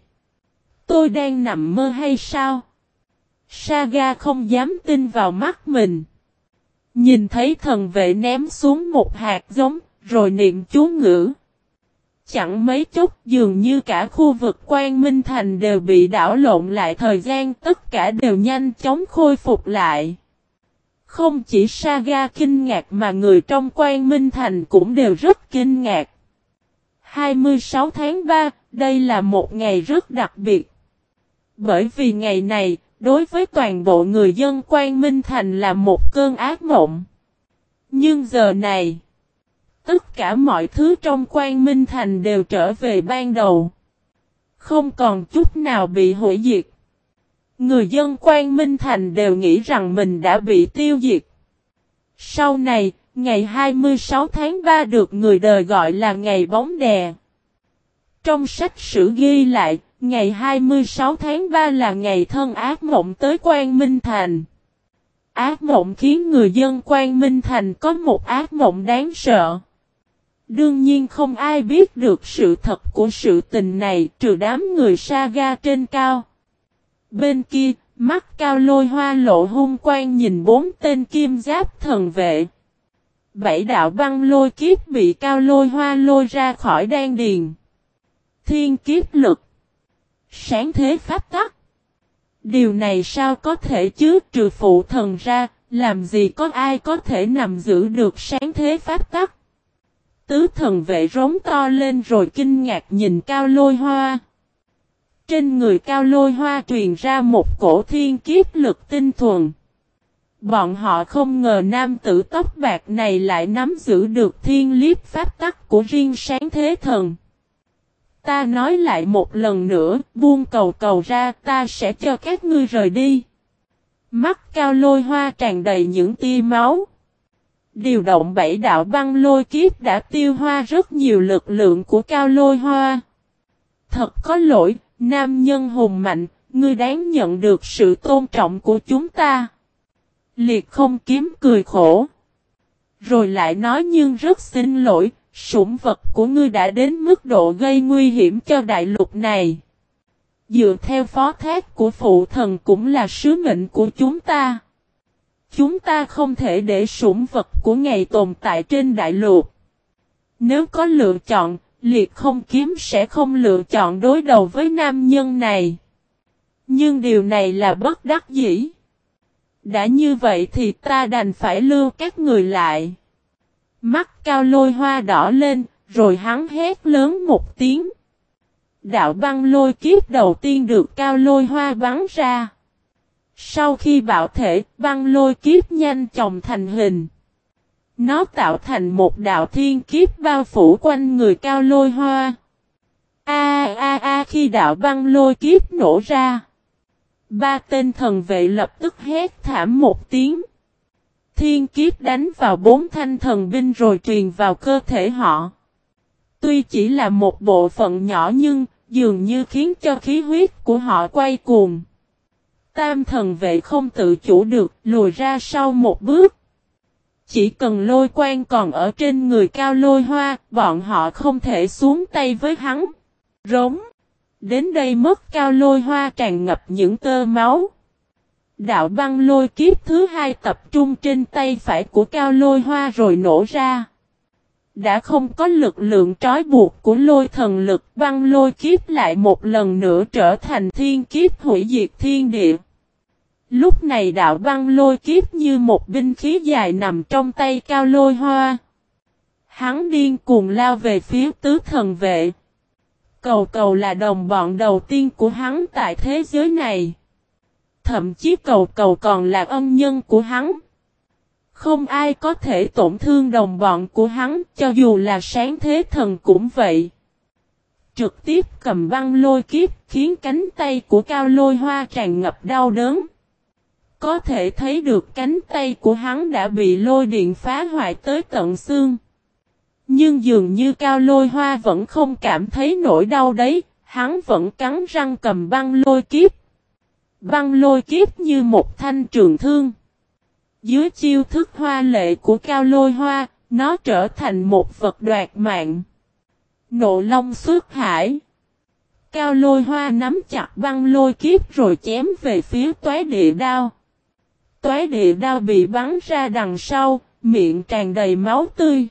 Tôi đang nằm mơ hay sao? Saga không dám tin vào mắt mình. Nhìn thấy thần vệ ném xuống một hạt giống, rồi niệm chú ngữ. Chẳng mấy chút dường như cả khu vực quan minh thành đều bị đảo lộn lại thời gian tất cả đều nhanh chóng khôi phục lại. Không chỉ Saga kinh ngạc mà người trong quan minh thành cũng đều rất kinh ngạc. 26 tháng 3, đây là một ngày rất đặc biệt. Bởi vì ngày này, đối với toàn bộ người dân quan minh thành là một cơn ác mộng. Nhưng giờ này, Tất cả mọi thứ trong quan minh thành đều trở về ban đầu. Không còn chút nào bị hủy diệt. Người dân quan minh thành đều nghĩ rằng mình đã bị tiêu diệt. Sau này, ngày 26 tháng 3 được người đời gọi là ngày bóng đè. Trong sách sử ghi lại, ngày 26 tháng 3 là ngày thân ác mộng tới quan minh thành. Ác mộng khiến người dân quan minh thành có một ác mộng đáng sợ. Đương nhiên không ai biết được sự thật của sự tình này trừ đám người Saga trên cao. Bên kia, mắt cao lôi hoa lộ hung quang nhìn bốn tên kim giáp thần vệ. Bảy đạo băng lôi kiếp bị cao lôi hoa lôi ra khỏi đan điền. Thiên kiếp lực. Sáng thế pháp tắc. Điều này sao có thể chứ trừ phụ thần ra, làm gì có ai có thể nằm giữ được sáng thế pháp tắc. Tứ thần vệ rống to lên rồi kinh ngạc nhìn cao lôi hoa. Trên người cao lôi hoa truyền ra một cổ thiên kiếp lực tinh thuần. Bọn họ không ngờ nam tử tóc bạc này lại nắm giữ được thiên liếp pháp tắc của riêng sáng thế thần. Ta nói lại một lần nữa, buông cầu cầu ra ta sẽ cho các ngươi rời đi. Mắt cao lôi hoa tràn đầy những tia máu. Điều động bảy đạo băng lôi kiếp đã tiêu hoa rất nhiều lực lượng của cao lôi hoa. Thật có lỗi, nam nhân hùng mạnh, ngươi đáng nhận được sự tôn trọng của chúng ta. Liệt không kiếm cười khổ. Rồi lại nói nhưng rất xin lỗi, sủng vật của ngươi đã đến mức độ gây nguy hiểm cho đại lục này. Dựa theo phó thác của phụ thần cũng là sứ mệnh của chúng ta. Chúng ta không thể để sủng vật của ngày tồn tại trên đại lục. Nếu có lựa chọn, liệt không kiếm sẽ không lựa chọn đối đầu với nam nhân này. Nhưng điều này là bất đắc dĩ. Đã như vậy thì ta đành phải lưu các người lại. Mắt cao lôi hoa đỏ lên, rồi hắn hét lớn một tiếng. Đạo băng lôi kiếp đầu tiên được cao lôi hoa bắn ra. Sau khi bạo thể, băng lôi kiếp nhanh chồng thành hình. Nó tạo thành một đạo thiên kiếp bao phủ quanh người cao lôi hoa. A a a khi đạo băng lôi kiếp nổ ra. Ba tên thần vệ lập tức hét thảm một tiếng. Thiên kiếp đánh vào bốn thanh thần binh rồi truyền vào cơ thể họ. Tuy chỉ là một bộ phận nhỏ nhưng dường như khiến cho khí huyết của họ quay cuồng. Tam thần vệ không tự chủ được lùi ra sau một bước. Chỉ cần lôi quan còn ở trên người cao lôi hoa, bọn họ không thể xuống tay với hắn. Rống. Đến đây mất cao lôi hoa tràn ngập những tơ máu. Đạo băng lôi kiếp thứ hai tập trung trên tay phải của cao lôi hoa rồi nổ ra. Đã không có lực lượng trói buộc của lôi thần lực, băng lôi kiếp lại một lần nữa trở thành thiên kiếp hủy diệt thiên địa. Lúc này đạo băng lôi kiếp như một binh khí dài nằm trong tay cao lôi hoa. Hắn điên cuồng lao về phía tứ thần vệ. Cầu cầu là đồng bọn đầu tiên của hắn tại thế giới này. Thậm chí cầu cầu còn là ân nhân của hắn. Không ai có thể tổn thương đồng bọn của hắn cho dù là sáng thế thần cũng vậy. Trực tiếp cầm băng lôi kiếp khiến cánh tay của cao lôi hoa tràn ngập đau đớn. Có thể thấy được cánh tay của hắn đã bị lôi điện phá hoại tới tận xương. Nhưng dường như cao lôi hoa vẫn không cảm thấy nỗi đau đấy, hắn vẫn cắn răng cầm băng lôi kiếp. Băng lôi kiếp như một thanh trường thương. Dưới chiêu thức hoa lệ của cao lôi hoa, nó trở thành một vật đoạt mạng. Nộ long xuất hải. Cao lôi hoa nắm chặt băng lôi kiếp rồi chém về phía toái địa đao. Toái địa đao bị bắn ra đằng sau, miệng tràn đầy máu tươi.